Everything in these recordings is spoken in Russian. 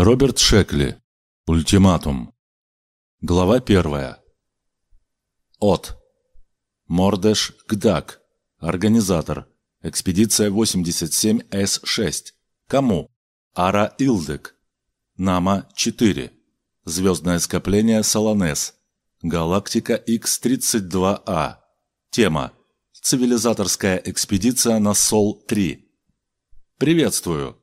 Роберт Шекли. Ультиматум. Глава первая. От. Мордеш Гдак. Организатор. Экспедиция 87С6. Кому? Ара Илдек. Нама 4. Звездное скопление Солонес. Галактика X-32А. Тема. Цивилизаторская экспедиция на Сол-3. Приветствую.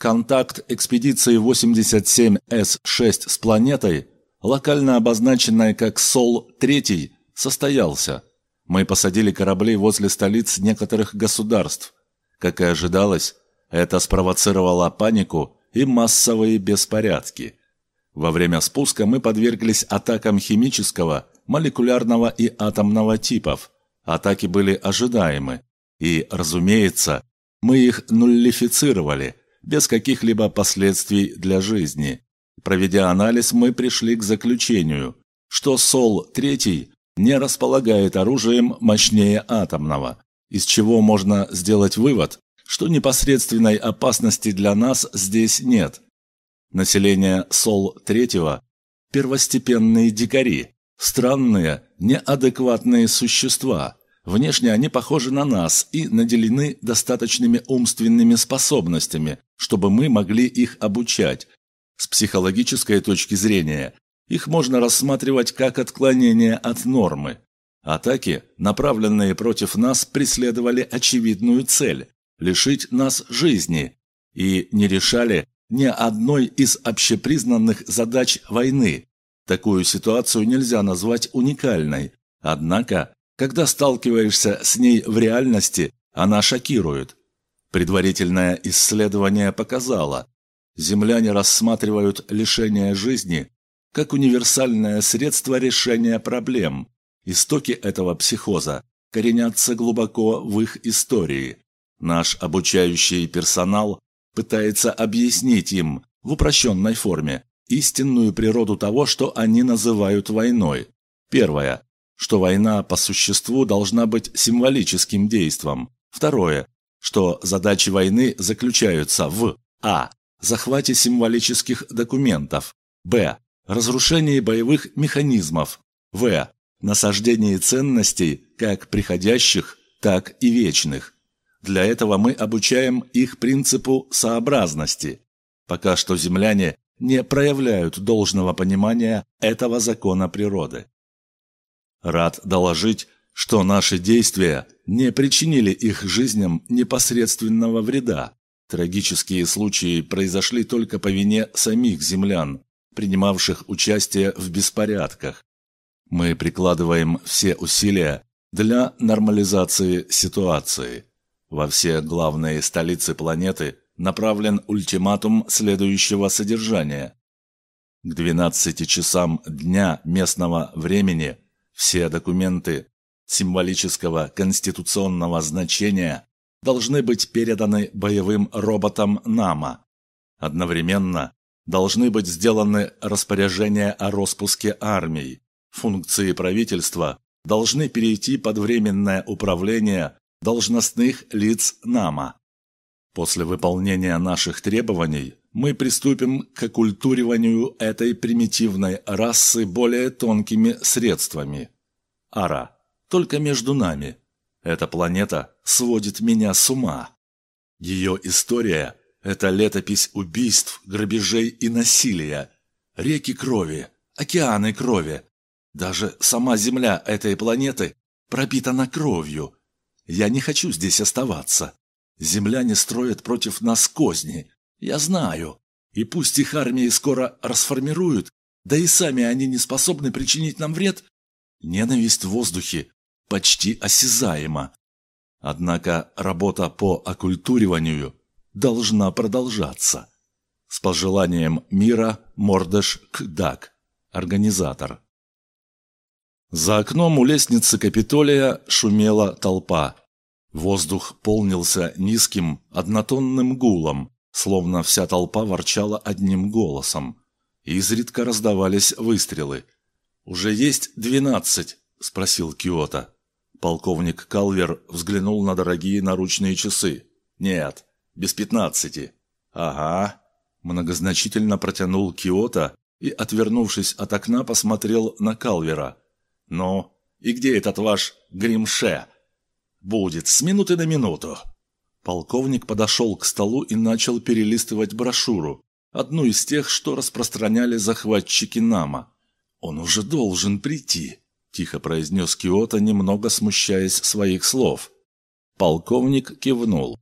Контакт экспедиции 87С6 с планетой, локально обозначенной как Сол-3, состоялся. Мы посадили корабли возле столиц некоторых государств. Как и ожидалось, это спровоцировало панику и массовые беспорядки. Во время спуска мы подверглись атакам химического, молекулярного и атомного типов. Атаки были ожидаемы. И, разумеется, мы их нуллифицировали, без каких-либо последствий для жизни. Проведя анализ, мы пришли к заключению, что Сол-3 не располагает оружием мощнее атомного, из чего можно сделать вывод, что непосредственной опасности для нас здесь нет. Население Сол-3 – первостепенные дикари, странные, неадекватные существа – Внешне они похожи на нас и наделены достаточными умственными способностями, чтобы мы могли их обучать. С психологической точки зрения, их можно рассматривать как отклонение от нормы. Атаки, направленные против нас, преследовали очевидную цель – лишить нас жизни, и не решали ни одной из общепризнанных задач войны. Такую ситуацию нельзя назвать уникальной, однако когда сталкиваешься с ней в реальности, она шокирует. Предварительное исследование показало, земляне рассматривают лишение жизни как универсальное средство решения проблем. Истоки этого психоза коренятся глубоко в их истории. Наш обучающий персонал пытается объяснить им в упрощенной форме истинную природу того, что они называют войной. Первое что война по существу должна быть символическим действом. Второе, что задачи войны заключаются в а. захвате символических документов, б. разрушении боевых механизмов, в. насаждении ценностей как приходящих, так и вечных. Для этого мы обучаем их принципу сообразности. Пока что земляне не проявляют должного понимания этого закона природы. Рад доложить, что наши действия не причинили их жизням непосредственного вреда. Трагические случаи произошли только по вине самих землян, принимавших участие в беспорядках. Мы прикладываем все усилия для нормализации ситуации. Во все главные столицы планеты направлен ультиматум следующего содержания. К 12 часам дня местного времени – все документы символического конституционного значения должны быть переданы боевым роботам НАМА. Одновременно должны быть сделаны распоряжения о распуске армий. Функции правительства должны перейти под временное управление должностных лиц НАМА. После выполнения наших требований мы приступим к оккультуриванию этой примитивной расы более тонкими средствами. Ара, только между нами. Эта планета сводит меня с ума. Ее история – это летопись убийств, грабежей и насилия. Реки крови, океаны крови. Даже сама Земля этой планеты пропитана кровью. Я не хочу здесь оставаться. Земляне строят против нас козни, я знаю. И пусть их армии скоро расформируют, да и сами они не способны причинить нам вред, ненависть в воздухе почти осязаема. Однако работа по оккультуриванию должна продолжаться. С пожеланием мира Мордеш Кдак, организатор. За окном у лестницы Капитолия шумела толпа. Воздух полнился низким однотонным гулом, Словно вся толпа ворчала одним голосом. Изредка раздавались выстрелы. «Уже есть двенадцать?» – спросил Киота. Полковник Калвер взглянул на дорогие наручные часы. «Нет, без пятнадцати». «Ага». Многозначительно протянул Киота и, отвернувшись от окна, посмотрел на Калвера. «Ну, и где этот ваш Гримше?» «Будет, с минуты на минуту». Полковник подошел к столу и начал перелистывать брошюру, одну из тех, что распространяли захватчики Нама. «Он уже должен прийти», – тихо произнес Киота, немного смущаясь своих слов. Полковник кивнул.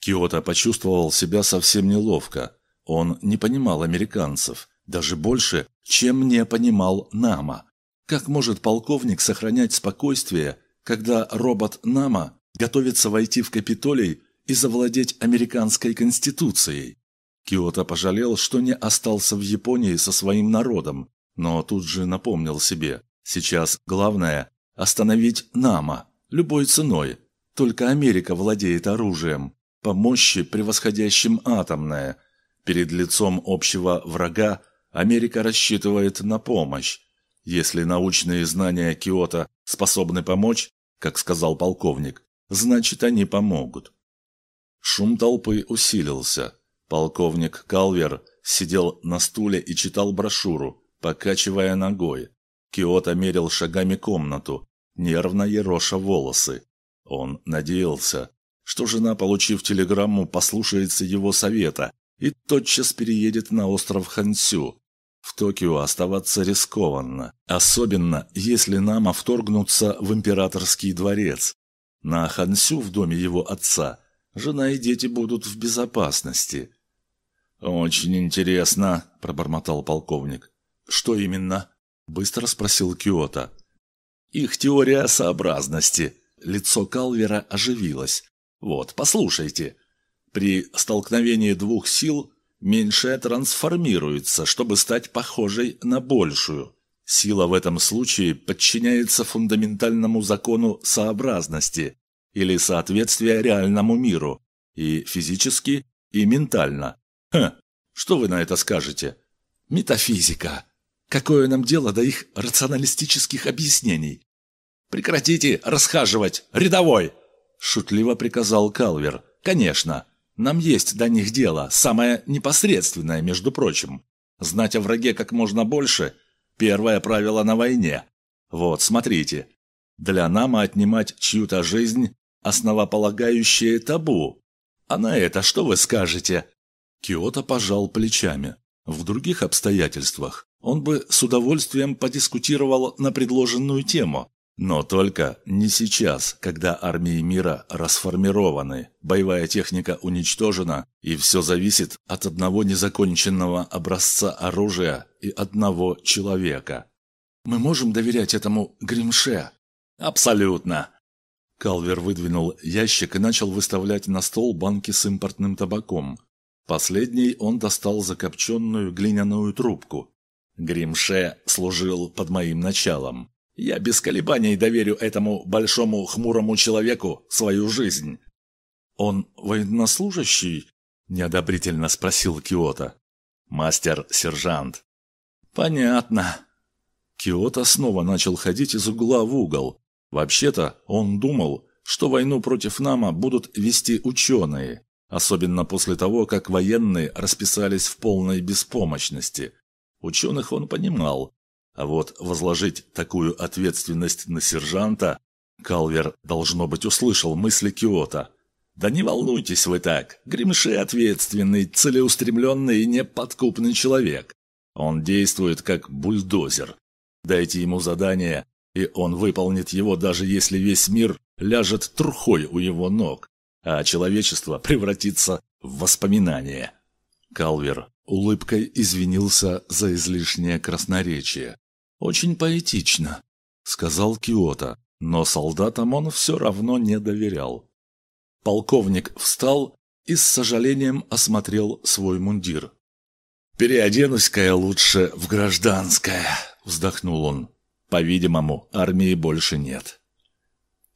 Киота почувствовал себя совсем неловко. Он не понимал американцев, даже больше, чем не понимал Нама. Как может полковник сохранять спокойствие, когда робот Нама готовится войти в Капитолий и завладеть американской конституцией? Киото пожалел, что не остался в Японии со своим народом, но тут же напомнил себе, сейчас главное – остановить Нама любой ценой. Только Америка владеет оружием, по мощи превосходящим атомное. Перед лицом общего врага Америка рассчитывает на помощь. Если научные знания Киото способны помочь, как сказал полковник, значит они помогут. Шум толпы усилился. Полковник Калвер сидел на стуле и читал брошюру, покачивая ногой. Киото мерил шагами комнату, нервно ероша волосы. Он надеялся, что жена, получив телеграмму, послушается его совета и тотчас переедет на остров Хансю, в Токио оставаться рискованно, особенно если Нама вторгнутся в императорский дворец. На Хансю в доме его отца жена и дети будут в безопасности. «Очень интересно», – пробормотал полковник. «Что именно?» – быстро спросил Киота. «Их теория сообразности». Лицо Калвера оживилось. «Вот, послушайте. При столкновении двух сил меньшая трансформируется, чтобы стать похожей на большую. Сила в этом случае подчиняется фундаментальному закону сообразности или соответствия реальному миру, и физически, и ментально. Хм, что вы на это скажете? Метафизика. Какое нам дело до их рационалистических объяснений? Прекратите расхаживать, рядовой! Шутливо приказал Калвер. Конечно, нам есть до них дело, самое непосредственное, между прочим. Знать о враге как можно больше – первое правило на войне. Вот, смотрите. Для Нама отнимать чью-то жизнь – основополагающее табу. А на это что вы скажете? Киото пожал плечами. В других обстоятельствах он бы с удовольствием подискутировал на предложенную тему, но только не сейчас, когда армии мира расформированы, боевая техника уничтожена, и все зависит от одного незаконченного образца оружия и одного человека. Мы можем доверять этому Гримше? Абсолютно. Калвер выдвинул ящик и начал выставлять на стол банки с импортным табаком. Последний он достал закопченную глиняную трубку. Гримше служил под моим началом. Я без колебаний доверю этому большому хмурому человеку свою жизнь. Он военнослужащий? неодобрительно спросил Киота. Мастер-сержант. Понятно. Киота снова начал ходить из угла в угол. Вообще-то он думал, что войну против Нама будут вести ученые, особенно после того, как военные расписались в полной беспомощности. Ученых он понимал, а вот возложить такую ответственность на сержанта... Калвер, должно быть, услышал мысли Киота. «Да не волнуйтесь вы так. Гримши ответственный, целеустремленный и неподкупный человек. Он действует как бульдозер. Дайте ему задание, и он выполнит его, даже если весь мир ляжет трухой у его ног, а человечество превратится в воспоминание». Калвер улыбкой извинился за излишнее красноречие. «Очень поэтично», — сказал Киота, но солдатам он все равно не доверял. Полковник встал и с сожалением осмотрел свой мундир. «Переоденусь-ка я лучше в гражданское», — вздохнул он. «По-видимому, армии больше нет».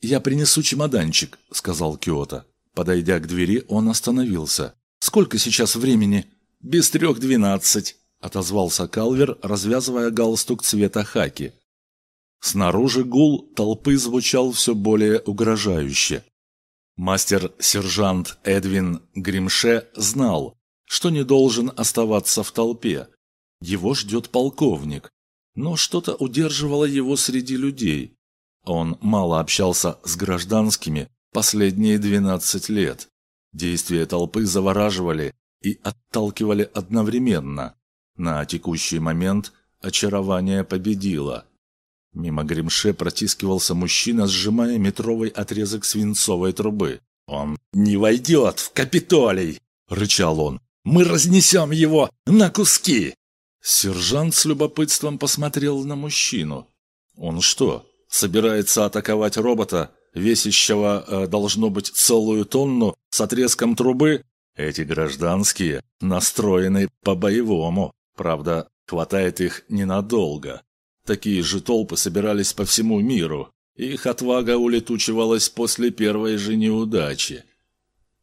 «Я принесу чемоданчик», — сказал Киота. Подойдя к двери, он остановился. «Сколько сейчас времени?» «Без трех двенадцать», — отозвался Калвер, развязывая галстук цвета хаки. Снаружи гул толпы звучал все более угрожающе. Мастер-сержант Эдвин Гримше знал, что не должен оставаться в толпе. Его ждет полковник. Но что-то удерживало его среди людей. Он мало общался с гражданскими последние 12 лет. Действия толпы завораживали и отталкивали одновременно. На текущий момент очарование победило. Мимо Гримше протискивался мужчина, сжимая метровый отрезок свинцовой трубы. «Он не войдет в Капитолий!» — рычал он. «Мы разнесем его на куски!» Сержант с любопытством посмотрел на мужчину. «Он что, собирается атаковать робота, весящего, э, должно быть, целую тонну, с отрезком трубы? Эти гражданские настроены по-боевому. Правда, хватает их ненадолго. Такие же толпы собирались по всему миру. Их отвага улетучивалась после первой же неудачи.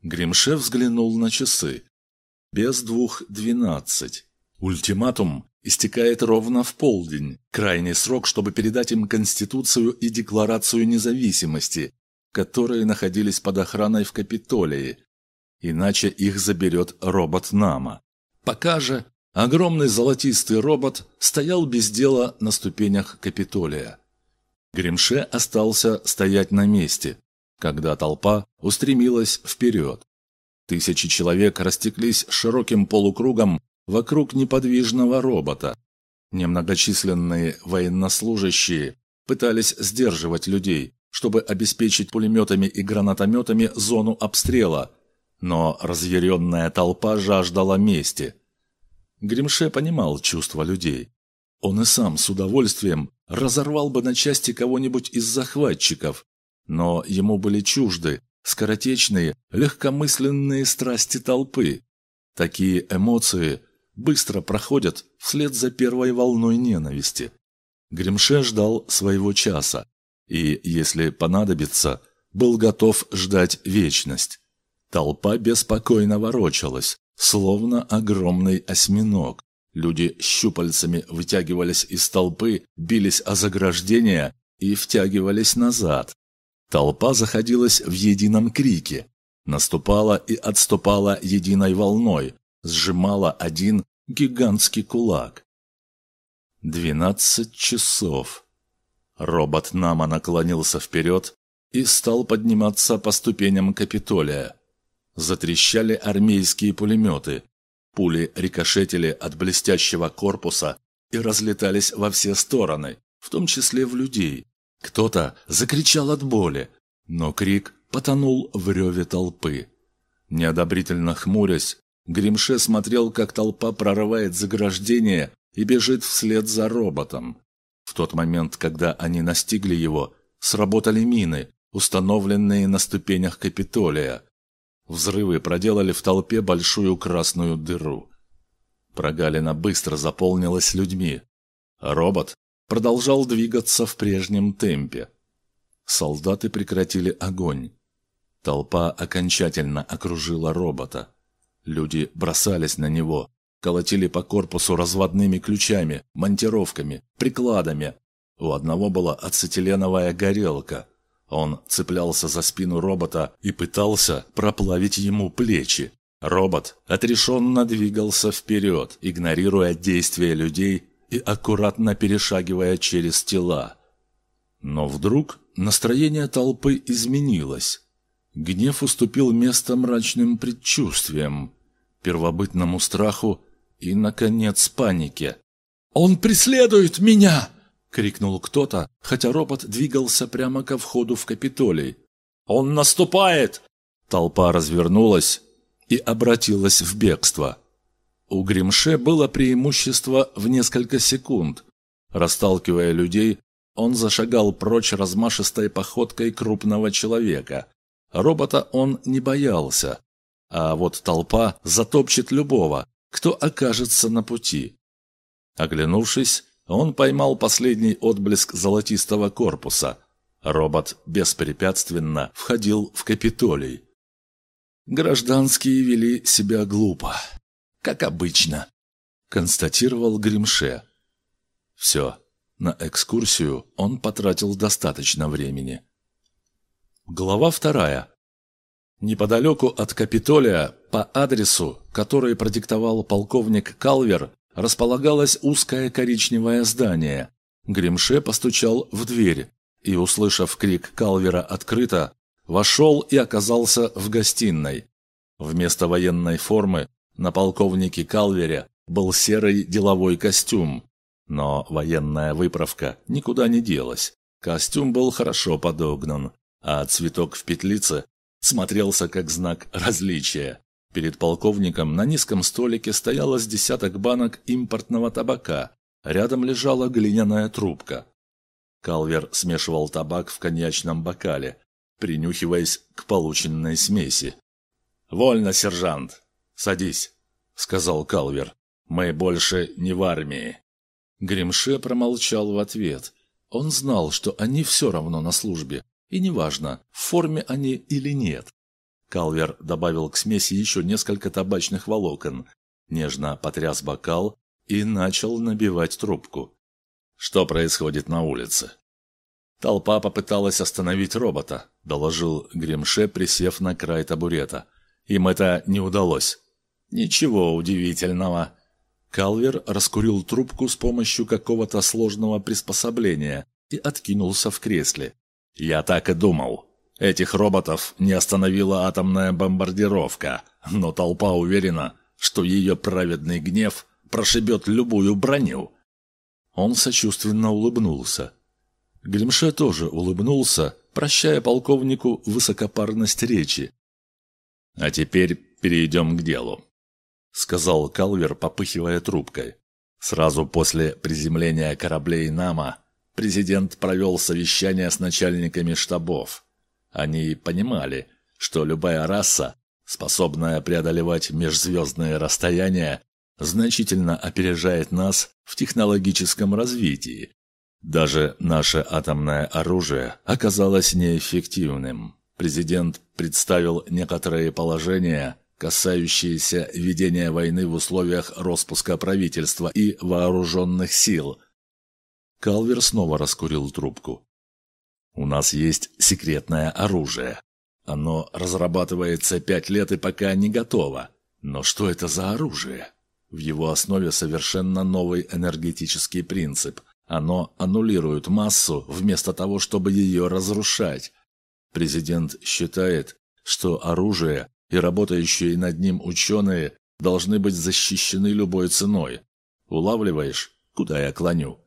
Гримшев взглянул на часы. Без двух двенадцать. Ультиматум истекает ровно в полдень, крайний срок, чтобы передать им Конституцию и Декларацию независимости, которые находились под охраной в Капитолии. Иначе их заберет робот Нама. Пока же огромный золотистый робот стоял без дела на ступенях Капитолия. Гримше остался стоять на месте, когда толпа устремилась вперед. Тысячи человек растеклись широким полукругом вокруг неподвижного робота. Немногочисленные военнослужащие пытались сдерживать людей, чтобы обеспечить пулеметами и гранатометами зону обстрела, но разъяренная толпа жаждала мести. Гримше понимал чувства людей. Он и сам с удовольствием разорвал бы на части кого-нибудь из захватчиков, но ему были чужды скоротечные, легкомысленные страсти толпы. Такие эмоции быстро проходят вслед за первой волной ненависти. Гримше ждал своего часа и, если понадобится, был готов ждать вечность. Толпа беспокойно ворочалась, словно огромный осьминог. Люди щупальцами вытягивались из толпы, бились о заграждения и втягивались назад. Толпа заходилась в едином крике, наступала и отступала единой волной, сжимала один гигантский кулак. Двенадцать часов. Робот Нама наклонился вперед и стал подниматься по ступеням Капитолия. Затрещали армейские пулеметы. Пули рикошетили от блестящего корпуса и разлетались во все стороны, в том числе в людей. Кто-то закричал от боли, но крик потонул в реве толпы. Неодобрительно хмурясь, Гримше смотрел, как толпа прорывает заграждение и бежит вслед за роботом. В тот момент, когда они настигли его, сработали мины, установленные на ступенях Капитолия. Взрывы проделали в толпе большую красную дыру. Прогалина быстро заполнилась людьми. Робот продолжал двигаться в прежнем темпе. Солдаты прекратили огонь. Толпа окончательно окружила робота. Люди бросались на него, колотили по корпусу разводными ключами, монтировками, прикладами. У одного была ацетиленовая горелка. Он цеплялся за спину робота и пытался проплавить ему плечи. Робот отрешенно двигался вперед, игнорируя действия людей и аккуратно перешагивая через тела. Но вдруг настроение толпы изменилось. Гнев уступил место мрачным предчувствиям, первобытному страху и, наконец, панике. «Он преследует меня!» — крикнул кто-то, хотя робот двигался прямо ко входу в Капитолий. «Он наступает!» Толпа развернулась и обратилась в бегство. У Гримше было преимущество в несколько секунд. Расталкивая людей, он зашагал прочь размашистой походкой крупного человека. Робота он не боялся, а вот толпа затопчет любого, кто окажется на пути. Оглянувшись, он поймал последний отблеск золотистого корпуса. Робот беспрепятственно входил в Капитолий. Гражданские вели себя глупо, как обычно, констатировал Гримше. Все, на экскурсию он потратил достаточно времени. Глава вторая. Неподалеку от Капитолия По адресу, который продиктовал полковник Калвер, располагалось узкое коричневое здание. Гримше постучал в дверь и, услышав крик Калвера «Открыто!», вошел и оказался в гостиной. Вместо военной формы на полковнике Калвере был серый деловой костюм, но военная выправка никуда не делась. Костюм был хорошо подогнан, а цветок в петлице смотрелся как знак различия. Перед полковником на низком столике стояло с десяток банок импортного табака. Рядом лежала глиняная трубка. Калвер смешивал табак в коньячном бокале, принюхиваясь к полученной смеси. «Вольно, сержант! Садись!» — сказал Калвер. «Мы больше не в армии». Гримше промолчал в ответ. Он знал, что они все равно на службе, и неважно, в форме они или нет. Калвер добавил к смеси еще несколько табачных волокон, нежно потряс бокал и начал набивать трубку. «Что происходит на улице?» «Толпа попыталась остановить робота», — доложил Гримше, присев на край табурета. «Им это не удалось». «Ничего удивительного». Калвер раскурил трубку с помощью какого-то сложного приспособления и откинулся в кресле. «Я так и думал. Этих роботов не остановила атомная бомбардировка, но толпа уверена, что ее праведный гнев прошибет любую броню». Он сочувственно улыбнулся. Гримше тоже улыбнулся, прощая полковнику высокопарность речи. «А теперь перейдем к делу», — сказал Калвер, попыхивая трубкой. Сразу после приземления кораблей «Нама» президент провел совещание с начальниками штабов. Они понимали, что любая раса, способная преодолевать межзвездные расстояния, значительно опережает нас в технологическом развитии. Даже наше атомное оружие оказалось неэффективным. Президент представил некоторые положения, касающиеся ведения войны в условиях распуска правительства и вооруженных сил. Калвер снова раскурил трубку. «У нас есть секретное оружие. Оно разрабатывается пять лет и пока не готово. Но что это за оружие?» В его основе совершенно новый энергетический принцип. Оно аннулирует массу вместо того, чтобы ее разрушать. Президент считает, что оружие и работающие над ним ученые должны быть защищены любой ценой. Улавливаешь, куда я клоню?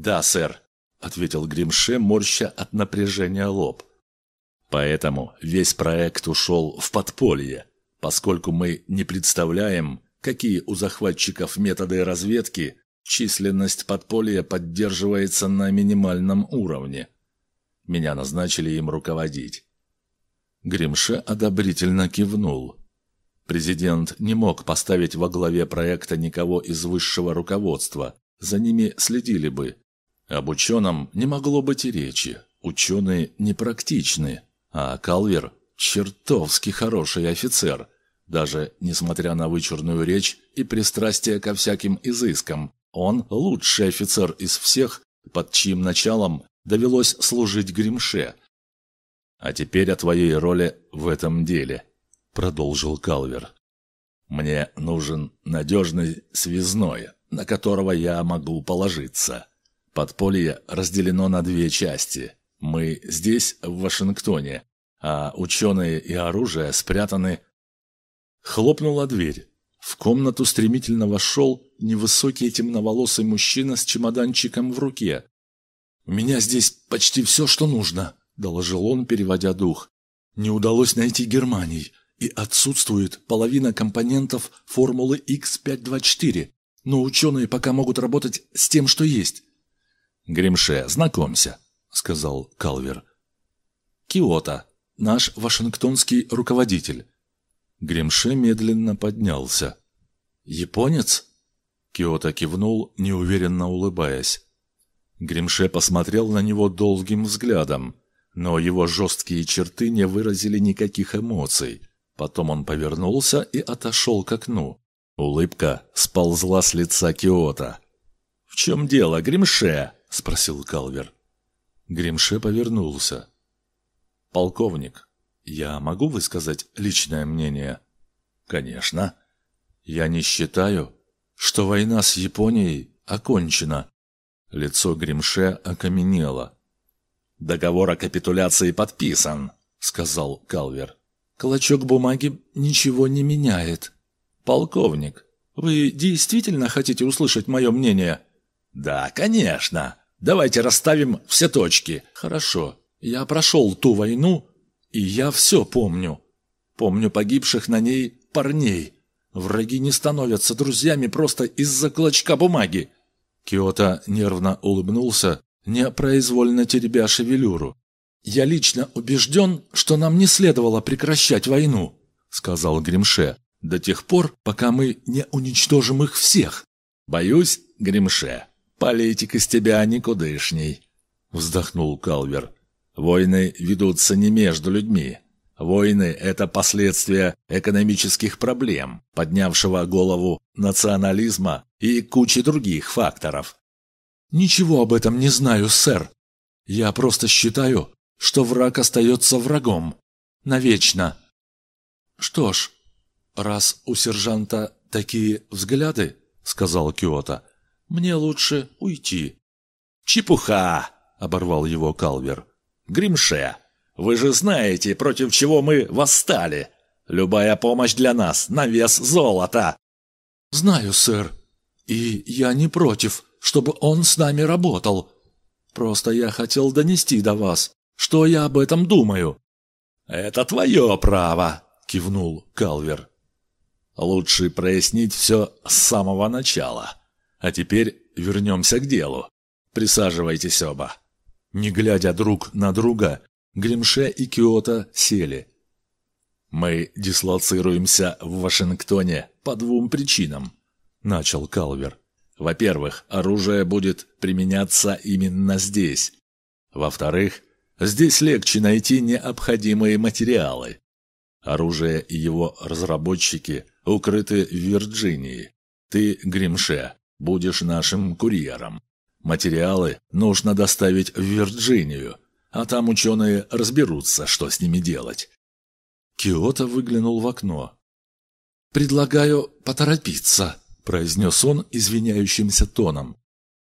«Да, сэр», — ответил Гримше, морща от напряжения лоб. «Поэтому весь проект ушел в подполье, поскольку мы не представляем, какие у захватчиков методы разведки, численность подполья поддерживается на минимальном уровне. Меня назначили им руководить. Гримше одобрительно кивнул. Президент не мог поставить во главе проекта никого из высшего руководства, за ними следили бы. Об ученом не могло быть и речи, ученые непрактичны, а Калвер – чертовски хороший офицер – даже несмотря на вычурную речь и пристрастие ко всяким изыскам, он лучший офицер из всех, под чьим началом довелось служить Гримше. «А теперь о твоей роли в этом деле», — продолжил Калвер. «Мне нужен надежный связной, на которого я могу положиться. Подполье разделено на две части. Мы здесь, в Вашингтоне, а ученые и оружие спрятаны Хлопнула дверь. В комнату стремительно вошел невысокий темноволосый мужчина с чемоданчиком в руке. «У меня здесь почти все, что нужно», — доложил он, переводя дух. «Не удалось найти Германии, и отсутствует половина компонентов формулы X524, но ученые пока могут работать с тем, что есть». «Гримше, знакомься», — сказал Калвер. «Киото, наш вашингтонский руководитель. Гримше медленно поднялся. «Японец?» Киото кивнул, неуверенно улыбаясь. Гримше посмотрел на него долгим взглядом, но его жесткие черты не выразили никаких эмоций. Потом он повернулся и отошел к окну. Улыбка сползла с лица Киота. «В чем дело, Гримше?» — спросил Калвер. Гримше повернулся. «Полковник, «Я могу высказать личное мнение?» Конечно. Я не считаю, что война с Японией окончена. Лицо Гримше окаменело. «Договор о капитуляции подписан», — сказал Калвер. «Клочок бумаги ничего не меняет. Полковник, вы действительно хотите услышать мое мнение?» «Да, конечно. Давайте расставим все точки». «Хорошо. Я прошел ту войну, и я все помню. Помню погибших на ней парней. Враги не становятся друзьями просто из-за клочка бумаги». Киото нервно улыбнулся, непроизвольно теребя шевелюру. «Я лично убежден, что нам не следовало прекращать войну», — сказал Гримше, «до тех пор, пока мы не уничтожим их всех». «Боюсь, Гримше, политик из тебя никудышний», — вздохнул Калвер. «Войны ведутся не между людьми. Войны – это последствия экономических проблем, поднявшего голову национализма и кучи других факторов. «Ничего об этом не знаю, сэр. Я просто считаю, что враг остается врагом. Навечно. Что ж, раз у сержанта такие взгляды, сказал Киота, мне лучше уйти. Чепуха, оборвал его Калвер. Гримше, вы же знаете, против чего мы восстали. Любая помощь для нас на вес золота. Знаю, сэр. И я не против, чтобы он с нами работал. Просто я хотел донести до вас, что я об этом думаю». «Это твое право», — кивнул Калвер. «Лучше прояснить все с самого начала. А теперь вернемся к делу. Присаживайтесь оба». Не глядя друг на друга, Гримше и Киото сели. «Мы дислоцируемся в Вашингтоне по двум причинам», — начал Калвер. «Во-первых, оружие будет применяться именно здесь. Во-вторых, Здесь легче найти необходимые материалы. Оружие и его разработчики укрыты в Вирджинии. Ты, Гримше, будешь нашим курьером. Материалы нужно доставить в Вирджинию, а там ученые разберутся, что с ними делать. Киото выглянул в окно. «Предлагаю поторопиться», — произнес он извиняющимся тоном.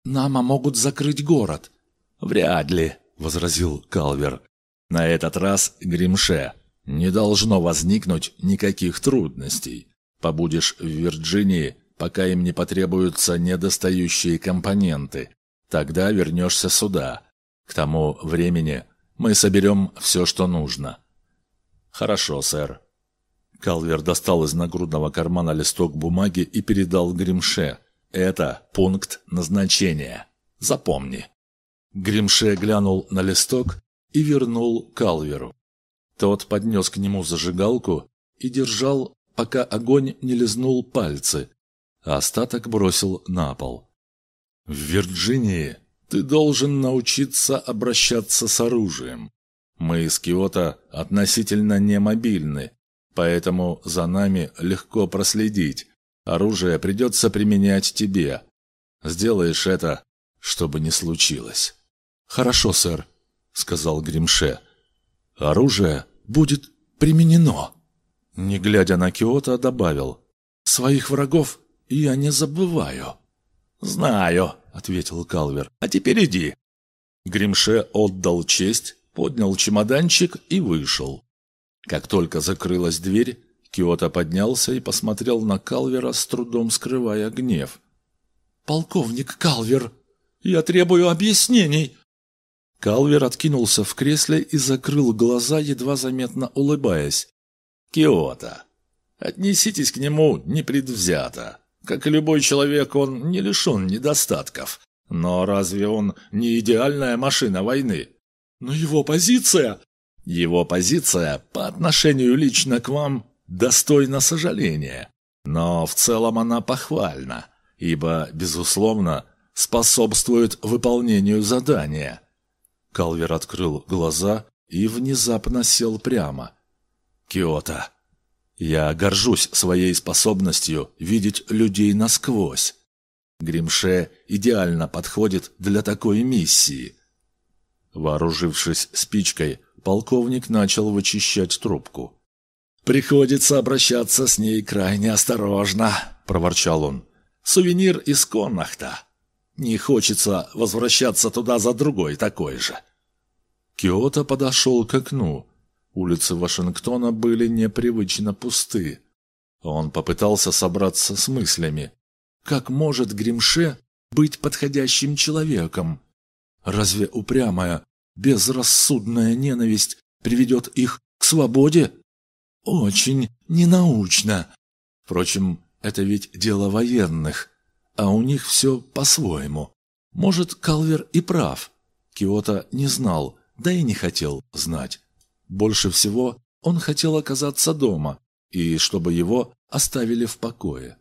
«Нама могут закрыть город». «Вряд ли», — возразил Калвер. «На этот раз, Гримше, не должно возникнуть никаких трудностей. Побудешь в Вирджинии, пока им не потребуются недостающие компоненты. Тогда вернешься сюда. К тому времени мы соберем все, что нужно». «Хорошо, сэр». Калвер достал из нагрудного кармана листок бумаги и передал Гримше. «Это пункт назначения. Запомни». Гримше глянул на листок и вернул Калверу. Тот поднес к нему зажигалку и держал, пока огонь не лизнул пальцы, остаток бросил на пол. «В Вирджинии ты должен научиться обращаться с оружием. Мы из Киота относительно немобильны, поэтому за нами легко проследить. Оружие придется применять тебе. Сделаешь это, чтобы не случилось». «Хорошо, сэр», — сказал Гримше. «Оружие будет применено». Не глядя на Киота, добавил. «Своих врагов я не забываю». «Знаю», — ответил Калвер. «А теперь иди». Гримше отдал честь, поднял чемоданчик и вышел. Как только закрылась дверь, Киота поднялся и посмотрел на Калвера, с трудом скрывая гнев. «Полковник Калвер, я требую объяснений!» Калвер откинулся в кресле и закрыл глаза, едва заметно улыбаясь. «Киото, отнеситесь к нему непредвзято. Как и любой человек, он не лишен недостатков. Но разве он не идеальная машина войны? Но его позиция... Его позиция по отношению лично к вам достойна сожаления. Но в целом она похвальна, ибо, безусловно, способствует выполнению задания. Калвер открыл глаза и внезапно сел прямо. «Киото, я горжусь своей способностью видеть людей насквозь. Гримше идеально подходит для такой миссии». Вооружившись спичкой, полковник начал вычищать трубку. «Приходится обращаться с ней крайне осторожно», — проворчал он. «Сувенир из Коннахта. Не хочется возвращаться туда за другой такой же». Киото подошел к окну. Улицы Вашингтона были непривычно пусты. Он попытался собраться с мыслями. Как может Гримше быть подходящим человеком? Разве упрямая, безрассудная ненависть приведет их к свободе? Очень ненаучно. Впрочем, это ведь дело военных, а у них все по-своему. Может, Калвер и прав. Киота не знал, да и не хотел знать. Больше всего он хотел оказаться дома, и чтобы его оставили в покое.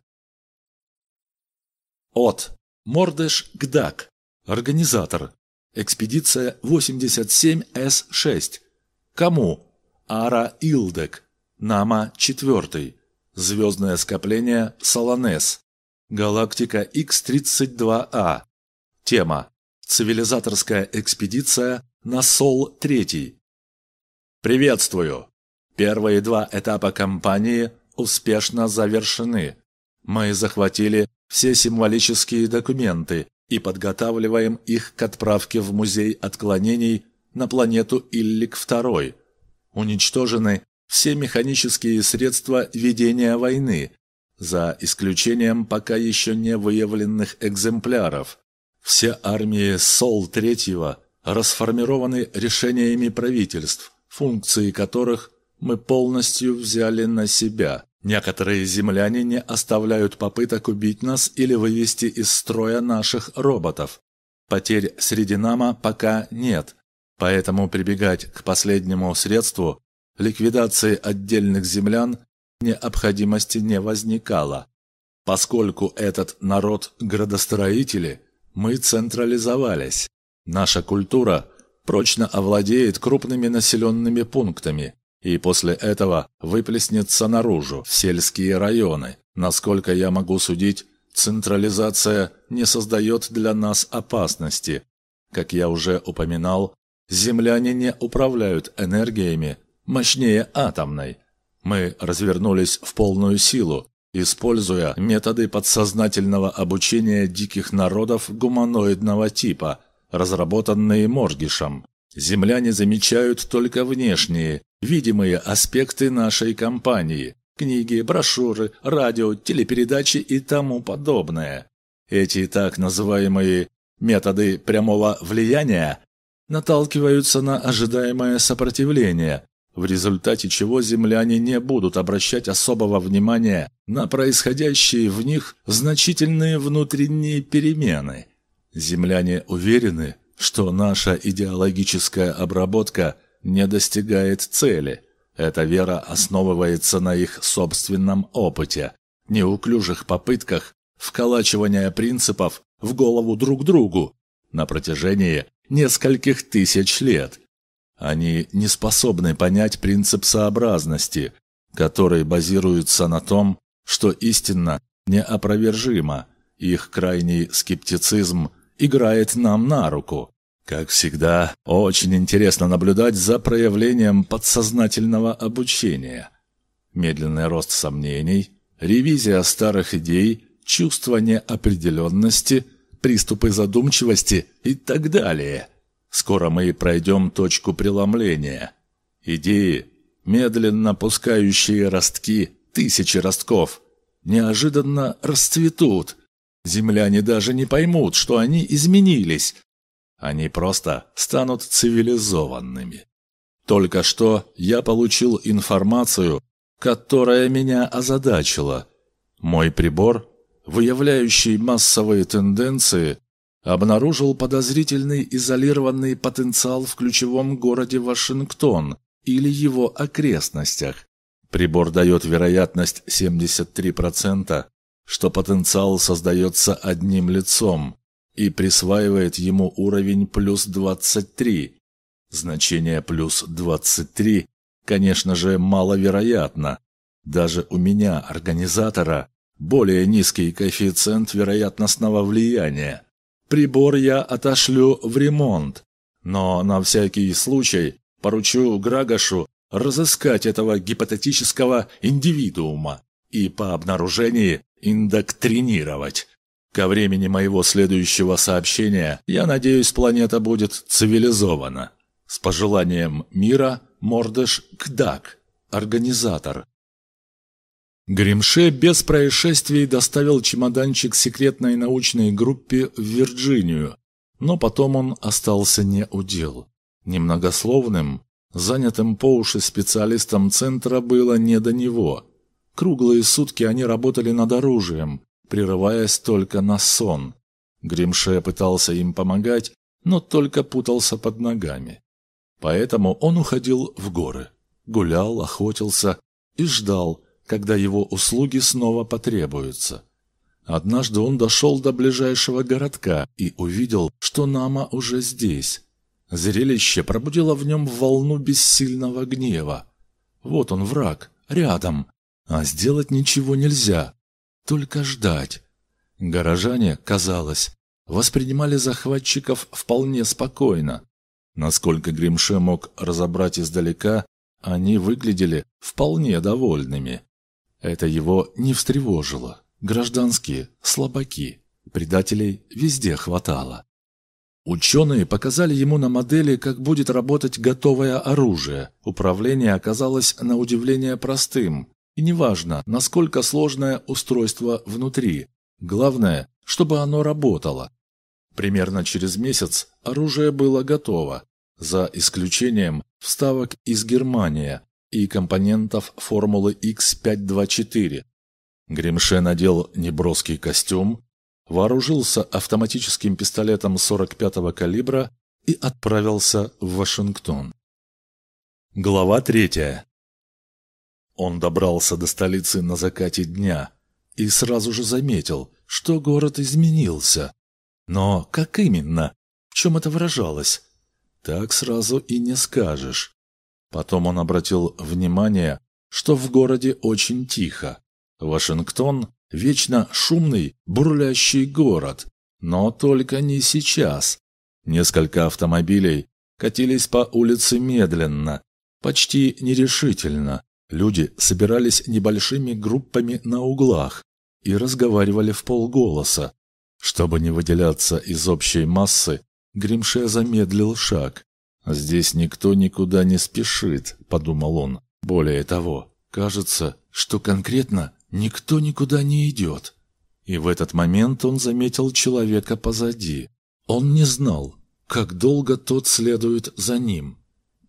От. Мордеш Гдак. Организатор. Экспедиция 87С6. Кому? Ара Илдек. Нама 4. Звездное скопление Солонес. Галактика X-32А. Тема. Цивилизаторская экспедиция на Сол-3. Приветствую! Первые два этапа кампании успешно завершены. Мы захватили все символические документы и подготавливаем их к отправке в Музей отклонений на планету Иллик-2. Уничтожены все механические средства ведения войны, за исключением пока еще не выявленных экземпляров. Все армии Сол-3 расформированы решениями правительств, функции которых мы полностью взяли на себя. Некоторые земляне не оставляют попыток убить нас или вывести из строя наших роботов. Потерь среди нама пока нет, поэтому прибегать к последнему средству ликвидации отдельных землян необходимости не возникало. Поскольку этот народ градостроители, мы централизовались. Наша культура прочно овладеет крупными населенными пунктами и после этого выплеснется наружу, в сельские районы. Насколько я могу судить, централизация не создает для нас опасности. Как я уже упоминал, земляне не управляют энергиями мощнее атомной. Мы развернулись в полную силу, используя методы подсознательного обучения диких народов гуманоидного типа, разработанные Моргишем. Земляне замечают только внешние, видимые аспекты нашей компании – книги, брошюры, радио, телепередачи и тому подобное. Эти так называемые методы прямого влияния наталкиваются на ожидаемое сопротивление, в результате чего земляне не будут обращать особого внимания на происходящие в них значительные внутренние перемены. Земляне уверены, что наша идеологическая обработка не достигает цели. Эта вера основывается на их собственном опыте, неуклюжих попытках вколачивания принципов в голову друг другу на протяжении нескольких тысяч лет – они не способны понять принцип сообразности, который базируется на том, что истина неопровержима. Их крайний скептицизм играет нам на руку. Как всегда, очень интересно наблюдать за проявлением подсознательного обучения. Медленный рост сомнений, ревизия старых идей, чувство неопределенности, приступы задумчивости и так далее – Скоро мы пройдем точку преломления. Идеи, медленно пускающие ростки, тысячи ростков, неожиданно расцветут. Земляне даже не поймут, что они изменились. Они просто станут цивилизованными. Только что я получил информацию, которая меня озадачила. Мой прибор, выявляющий массовые тенденции, обнаружил подозрительный изолированный потенциал в ключевом городе Вашингтон или его окрестностях. Прибор дает вероятность 73%, что потенциал создается одним лицом и присваивает ему уровень плюс 23. Значение плюс 23, конечно же, маловероятно. Даже у меня, организатора, более низкий коэффициент вероятностного влияния. Прибор я отошлю в ремонт, но на всякий случай поручу Грагашу разыскать этого гипотетического индивидуума и по обнаружении индоктринировать. Ко времени моего следующего сообщения, я надеюсь, планета будет цивилизована. С пожеланием мира Мордыш Кдак, организатор. Гримше без происшествий доставил чемоданчик секретной научной группе в Вирджинию, но потом он остался не у дел. Немногословным, занятым по уши специалистом центра было не до него. Круглые сутки они работали над оружием, прерываясь только на сон. Гримше пытался им помогать, но только путался под ногами. Поэтому он уходил в горы, гулял, охотился и ждал, когда его услуги снова потребуются. Однажды он дошел до ближайшего городка и увидел, что Нама уже здесь. Зрелище пробудило в нем волну бессильного гнева. Вот он, враг, рядом, а сделать ничего нельзя, только ждать. Горожане, казалось, воспринимали захватчиков вполне спокойно. Насколько Гримше мог разобрать издалека, они выглядели вполне довольными. Это его не встревожило. Гражданские, слабаки, предателей везде хватало. Ученые показали ему на модели, как будет работать готовое оружие. Управление оказалось на удивление простым. И неважно, насколько сложное устройство внутри. Главное, чтобы оно работало. Примерно через месяц оружие было готово, за исключением вставок из Германии и компонентов формулы X524. Гримше надел неброский костюм, вооружился автоматическим пистолетом 45-го калибра и отправился в Вашингтон. Глава третья. Он добрался до столицы на закате дня и сразу же заметил, что город изменился. Но как именно? В чем это выражалось? Так сразу и не скажешь. Потом он обратил внимание, что в городе очень тихо. Вашингтон – вечно шумный, бурлящий город. Но только не сейчас. Несколько автомобилей катились по улице медленно, почти нерешительно. Люди собирались небольшими группами на углах и разговаривали в полголоса. Чтобы не выделяться из общей массы, Гримше замедлил шаг. «Здесь никто никуда не спешит», — подумал он. «Более того, кажется, что конкретно никто никуда не идет». И в этот момент он заметил человека позади. Он не знал, как долго тот следует за ним.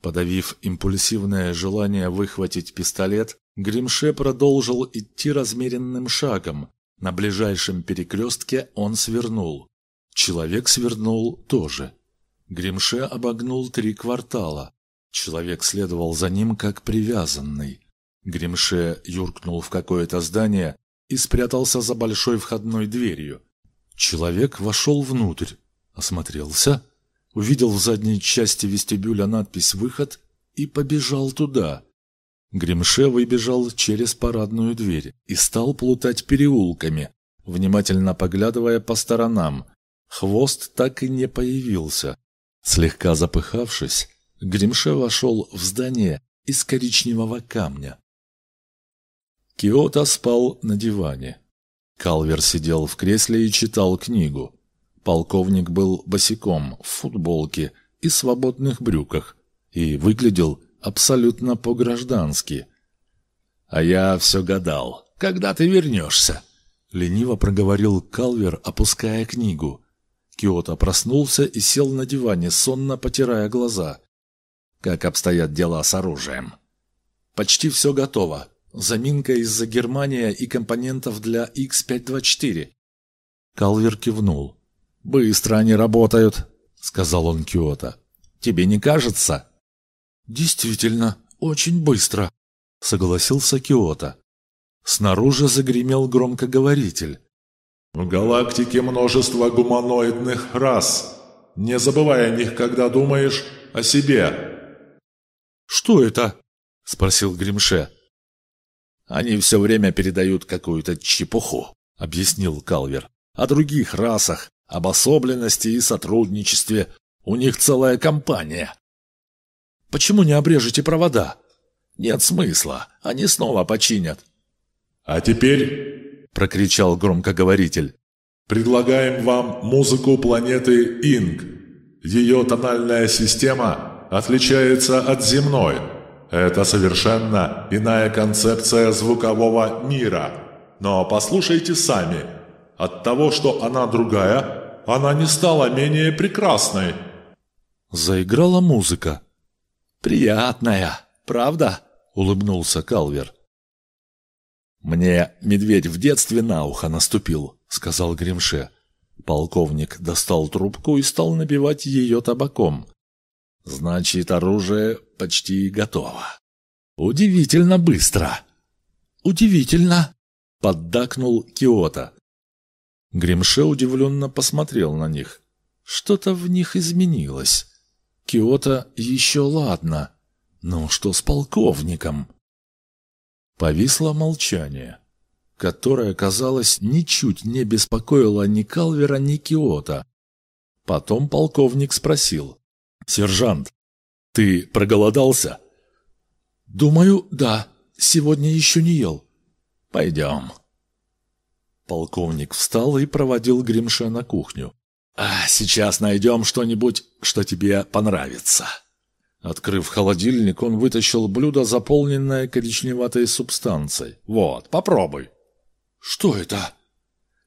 Подавив импульсивное желание выхватить пистолет, Гримше продолжил идти размеренным шагом. На ближайшем перекрестке он свернул. Человек свернул тоже. Гримше обогнул три квартала. Человек следовал за ним как привязанный. Гримше юркнул в какое-то здание и спрятался за большой входной дверью. Человек вошел внутрь, осмотрелся увидел в задней части вестибюля надпись «Выход» и побежал туда. Гримше выбежал через парадную дверь и стал плутать переулками, внимательно поглядывая по сторонам. Хвост так и не появился. Слегка запыхавшись, Гримше вошел в здание из коричневого камня. Киото спал на диване. Калвер сидел в кресле и читал книгу. Полковник был босиком, в футболке и свободных брюках и выглядел абсолютно по-граждански. «А я все гадал, когда ты вернешься?» — лениво проговорил Калвер, опуская книгу. Киото проснулся и сел на диване, сонно потирая глаза. «Как обстоят дела с оружием?» «Почти все готово. Заминка из-за Германии и компонентов для X524». Калвер кивнул. «Быстро они работают», — сказал он Киото. «Тебе не кажется?» «Действительно, очень быстро», — согласился Киото. Снаружи загремел громкоговоритель. «В галактике множество гуманоидных рас. Не забывай о них, когда думаешь о себе». «Что это?» — спросил Гримше. «Они все время передают какую-то чепуху», — объяснил Калвер. «О других расах, обособленности и сотрудничестве. У них целая компания. Почему не обрежете провода? Нет смысла, они снова починят. А теперь, прокричал громкоговоритель, предлагаем вам музыку планеты Инг. Ее тональная система отличается от земной. Это совершенно иная концепция звукового мира. Но послушайте сами. От того, что она другая, она не стала менее прекрасной. Заиграла музыка. «Приятная, правда?» — улыбнулся Калвер. «Мне медведь в детстве на ухо наступил», — сказал Гримше. Полковник достал трубку и стал набивать ее табаком. «Значит, оружие почти готово. Удивительно быстро!» «Удивительно!» — поддакнул Киота. Гримше удивленно посмотрел на них. Что-то в них изменилось. Киота еще ладно. Но что с полковником? Повисло молчание, которое, казалось, ничуть не беспокоило ни Калвера, ни Киота. Потом полковник спросил. «Сержант, ты проголодался?» «Думаю, да. Сегодня еще не ел». «Пойдем». Полковник встал и проводил Гримша на кухню. А сейчас найдем что-нибудь, что тебе понравится». Открыв холодильник, он вытащил блюдо, заполненное коричневатой субстанцией. «Вот, попробуй». «Что это?»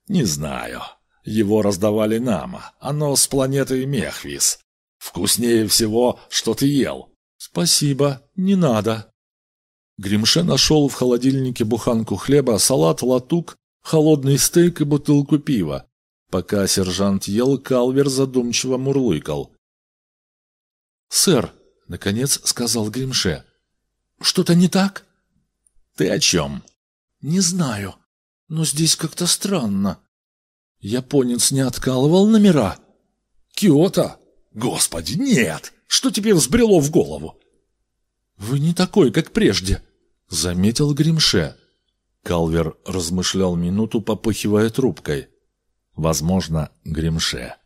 «Не знаю. Его раздавали нам. Оно с планеты Мехвис. Вкуснее всего, что ты ел». «Спасибо, не надо». Гримше нашел в холодильнике буханку хлеба, салат, латук, холодный стейк и бутылку пива. Пока сержант ел, Калвер задумчиво мурлыкал. «Сэр», — наконец сказал Гримше, — «что-то не так?» «Ты о чем?» «Не знаю, но здесь как-то странно. Японец не откалывал номера?» «Киото? Господи, нет! Что тебе взбрело в голову?» «Вы не такой, как прежде», — заметил Гримше. Калвер размышлял минуту, попыхивая трубкой. Возможно, Гримше.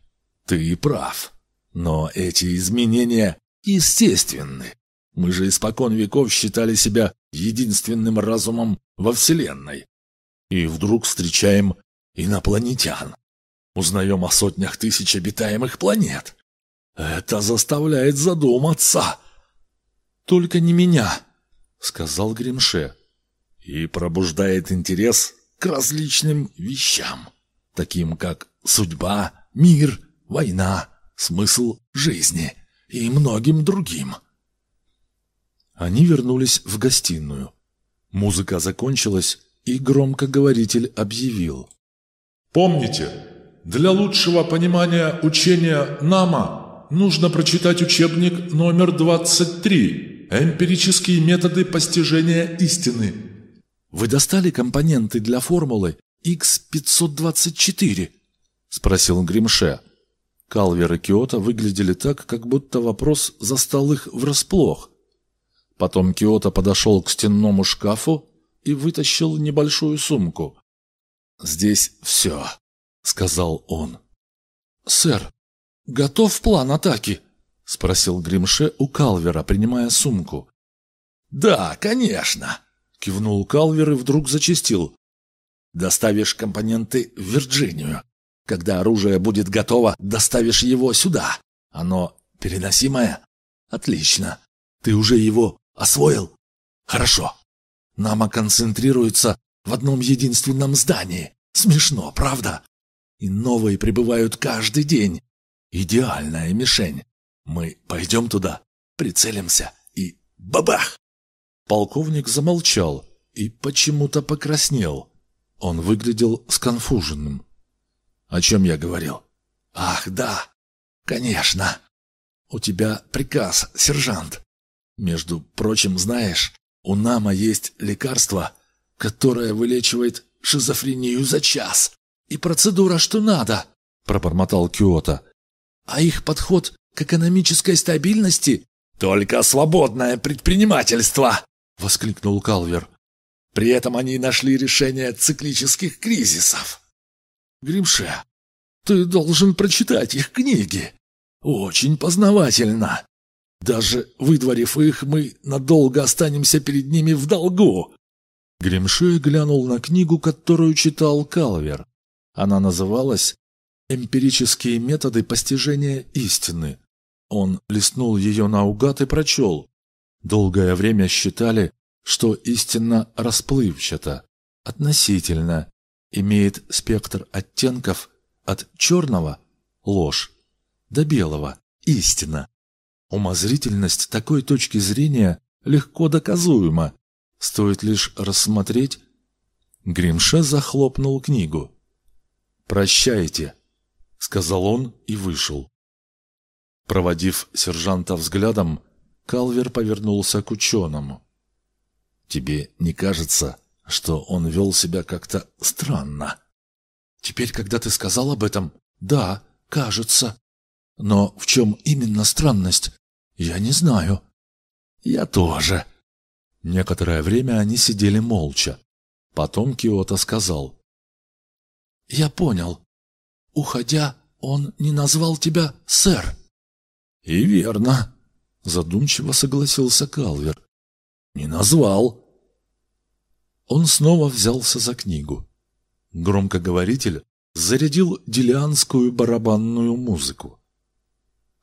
Ты прав. Но эти изменения естественны. Мы же испокон веков считали себя единственным разумом во Вселенной. И вдруг встречаем инопланетян. Узнаем о сотнях тысяч обитаемых планет. Это заставляет задуматься. «Только не меня», — сказал Гримше. «И пробуждает интерес к различным вещам» таким как судьба, мир, война, смысл жизни и многим другим. Они вернулись в гостиную. Музыка закончилась, и громкоговоритель объявил. «Помните, для лучшего понимания учения Нама нужно прочитать учебник номер 23 «Эмпирические методы постижения истины». Вы достали компоненты для формулы X-524?» — спросил Гримше. Калвер и Киота выглядели так, как будто вопрос застал их врасплох. Потом Киота подошел к стенному шкафу и вытащил небольшую сумку. «Здесь все», — сказал он. «Сэр, готов план атаки?» — спросил Гримше у Калвера, принимая сумку. «Да, конечно», — кивнул Калвер и вдруг зачастил. Доставишь компоненты в Вирджинию. Когда оружие будет готово, доставишь его сюда. Оно переносимое? Отлично. Ты уже его освоил? Хорошо. Нама концентрируется в одном единственном здании. Смешно, правда? И новые прибывают каждый день. Идеальная мишень. Мы пойдем туда, прицелимся и бабах! Полковник замолчал и почему-то покраснел. Он выглядел сконфуженным. «О чем я говорил?» «Ах, да! Конечно! У тебя приказ, сержант. Между прочим, знаешь, у Нама есть лекарство, которое вылечивает шизофрению за час. И процедура, что надо!» — пробормотал Киото. «А их подход к экономической стабильности — только свободное предпринимательство!» — воскликнул Калвер. При этом они нашли решение циклических кризисов. Гримше, ты должен прочитать их книги. Очень познавательно. Даже выдворив их, мы надолго останемся перед ними в долгу. Гремше глянул на книгу, которую читал Калвер. Она называлась «Эмпирические методы постижения истины». Он листнул ее наугад и прочел. Долгое время считали, что истина расплывчата, относительно, имеет спектр оттенков от черного – ложь, до белого – истина. Умозрительность такой точки зрения легко доказуема, стоит лишь рассмотреть. Гримше захлопнул книгу. «Прощайте», — сказал он и вышел. Проводив сержанта взглядом, Калвер повернулся к ученому. «Тебе не кажется, что он вел себя как-то странно?» «Теперь, когда ты сказал об этом, да, кажется. Но в чем именно странность, я не знаю». «Я тоже». Некоторое время они сидели молча. Потом Киото сказал. «Я понял. Уходя, он не назвал тебя сэр». «И верно», — задумчиво согласился Калвер. «Не назвал». Он снова взялся за книгу. Громкоговоритель зарядил делианскую барабанную музыку.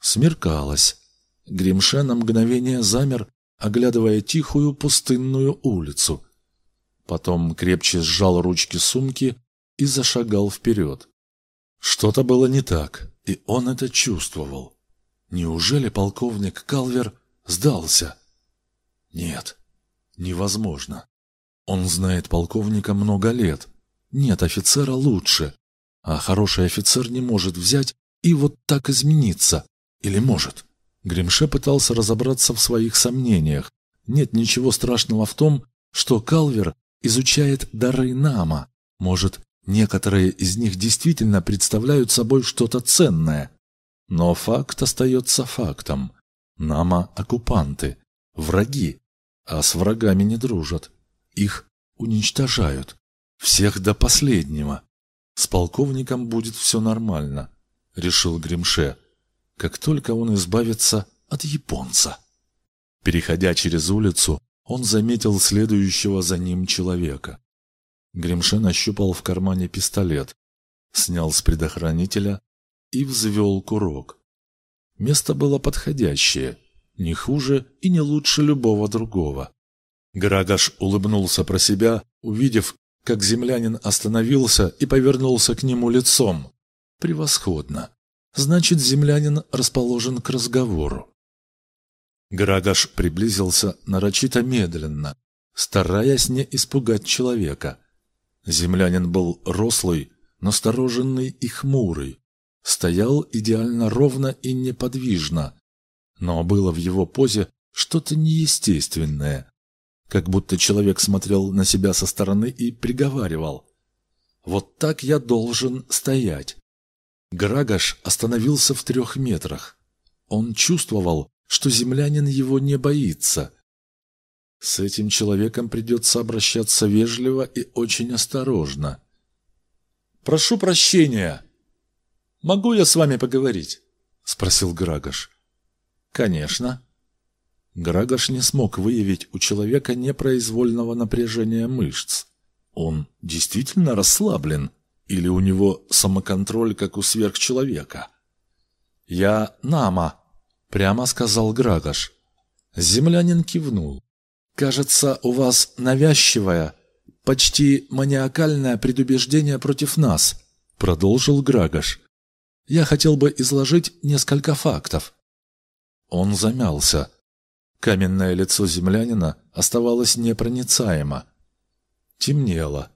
Смеркалось. Гримше на мгновение замер, оглядывая тихую пустынную улицу. Потом крепче сжал ручки сумки и зашагал вперед. Что-то было не так, и он это чувствовал. Неужели полковник Калвер сдался? Нет, невозможно. Он знает полковника много лет. Нет офицера лучше. А хороший офицер не может взять и вот так измениться. Или может? Гримше пытался разобраться в своих сомнениях. Нет ничего страшного в том, что Калвер изучает дары Нама. Может, некоторые из них действительно представляют собой что-то ценное. Но факт остается фактом. Нама – оккупанты, враги, а с врагами не дружат. Их уничтожают. Всех до последнего. С полковником будет все нормально, решил Гримше, как только он избавится от японца. Переходя через улицу, он заметил следующего за ним человека. Гримше нащупал в кармане пистолет, снял с предохранителя и взвел курок. Место было подходящее, не хуже и не лучше любого другого. Грагаш улыбнулся про себя, увидев, как землянин остановился и повернулся к нему лицом. Превосходно. Значит, землянин расположен к разговору. Грагаш приблизился нарочито медленно, стараясь не испугать человека. Землянин был рослый, настороженный и хмурый стоял идеально ровно и неподвижно, но было в его позе что-то неестественное, как будто человек смотрел на себя со стороны и приговаривал «Вот так я должен стоять». Грагаш остановился в трех метрах. Он чувствовал, что землянин его не боится. С этим человеком придется обращаться вежливо и очень осторожно. «Прошу прощения!» Могу я с вами поговорить?» — спросил Грагаш. «Конечно». Грагаш не смог выявить у человека непроизвольного напряжения мышц. Он действительно расслаблен, или у него самоконтроль, как у сверхчеловека? «Я Нама», — прямо сказал Грагаш. Землянин кивнул. «Кажется, у вас навязчивое, почти маниакальное предубеждение против нас», — продолжил Грагаш я хотел бы изложить несколько фактов». Он замялся. Каменное лицо землянина оставалось непроницаемо. Темнело.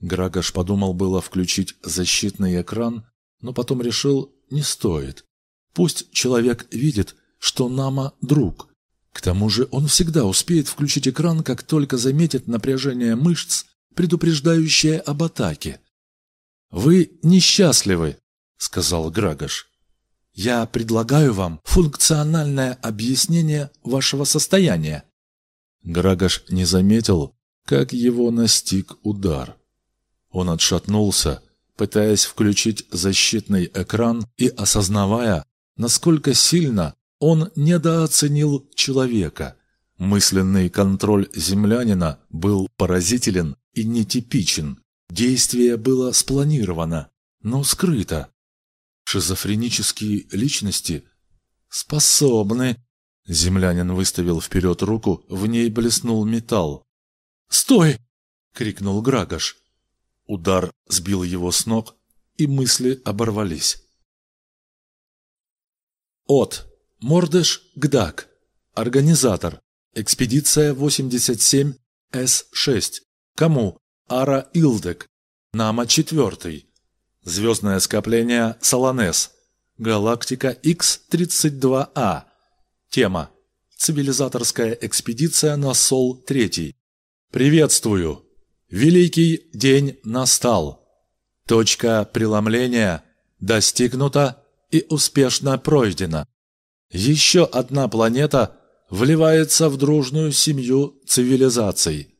Грагаш подумал было включить защитный экран, но потом решил, не стоит. Пусть человек видит, что Нама – друг. К тому же он всегда успеет включить экран, как только заметит напряжение мышц, предупреждающее об атаке. «Вы несчастливы», сказал Грагаш. Я предлагаю вам функциональное объяснение вашего состояния. Грагаш не заметил, как его настиг удар. Он отшатнулся, пытаясь включить защитный экран и осознавая, насколько сильно Он недооценил человека. Мысленный контроль землянина был поразителен и нетипичен. Действие было спланировано, но скрыто. Шизофренические личности способны... Землянин выставил вперед руку, в ней блеснул металл. «Стой!» — крикнул Грагаш. Удар сбил его с ног, и мысли оборвались. От. Мордыш Гдак. Организатор. Экспедиция 87 С6. Кому? Ара Илдек. Нама 4. Звездное скопление Солонес. Галактика X-32А. Тема. Цивилизаторская экспедиция на Сол-3. Приветствую. Великий день настал. Точка преломления достигнута и успешно пройдена. Еще одна планета вливается в дружную семью цивилизаций.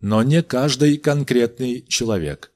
Но не каждый конкретный человек.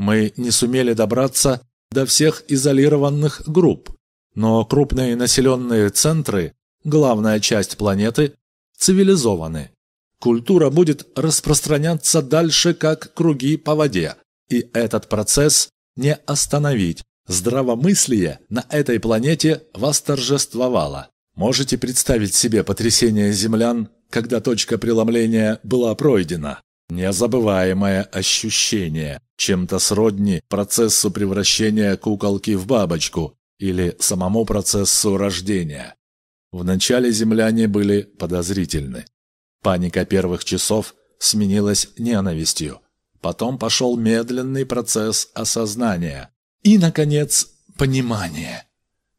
Мы не сумели добраться до всех изолированных групп, но крупные населенные центры, главная часть планеты, цивилизованы. Культура будет распространяться дальше, как круги по воде, и этот процесс не остановить. Здравомыслие на этой планете восторжествовало. Можете представить себе потрясение землян, когда точка преломления была пройдена? Незабываемое ощущение, чем-то сродни процессу превращения куколки в бабочку или самому процессу рождения. Вначале земляне были подозрительны. Паника первых часов сменилась ненавистью. Потом пошел медленный процесс осознания. И, наконец, понимание.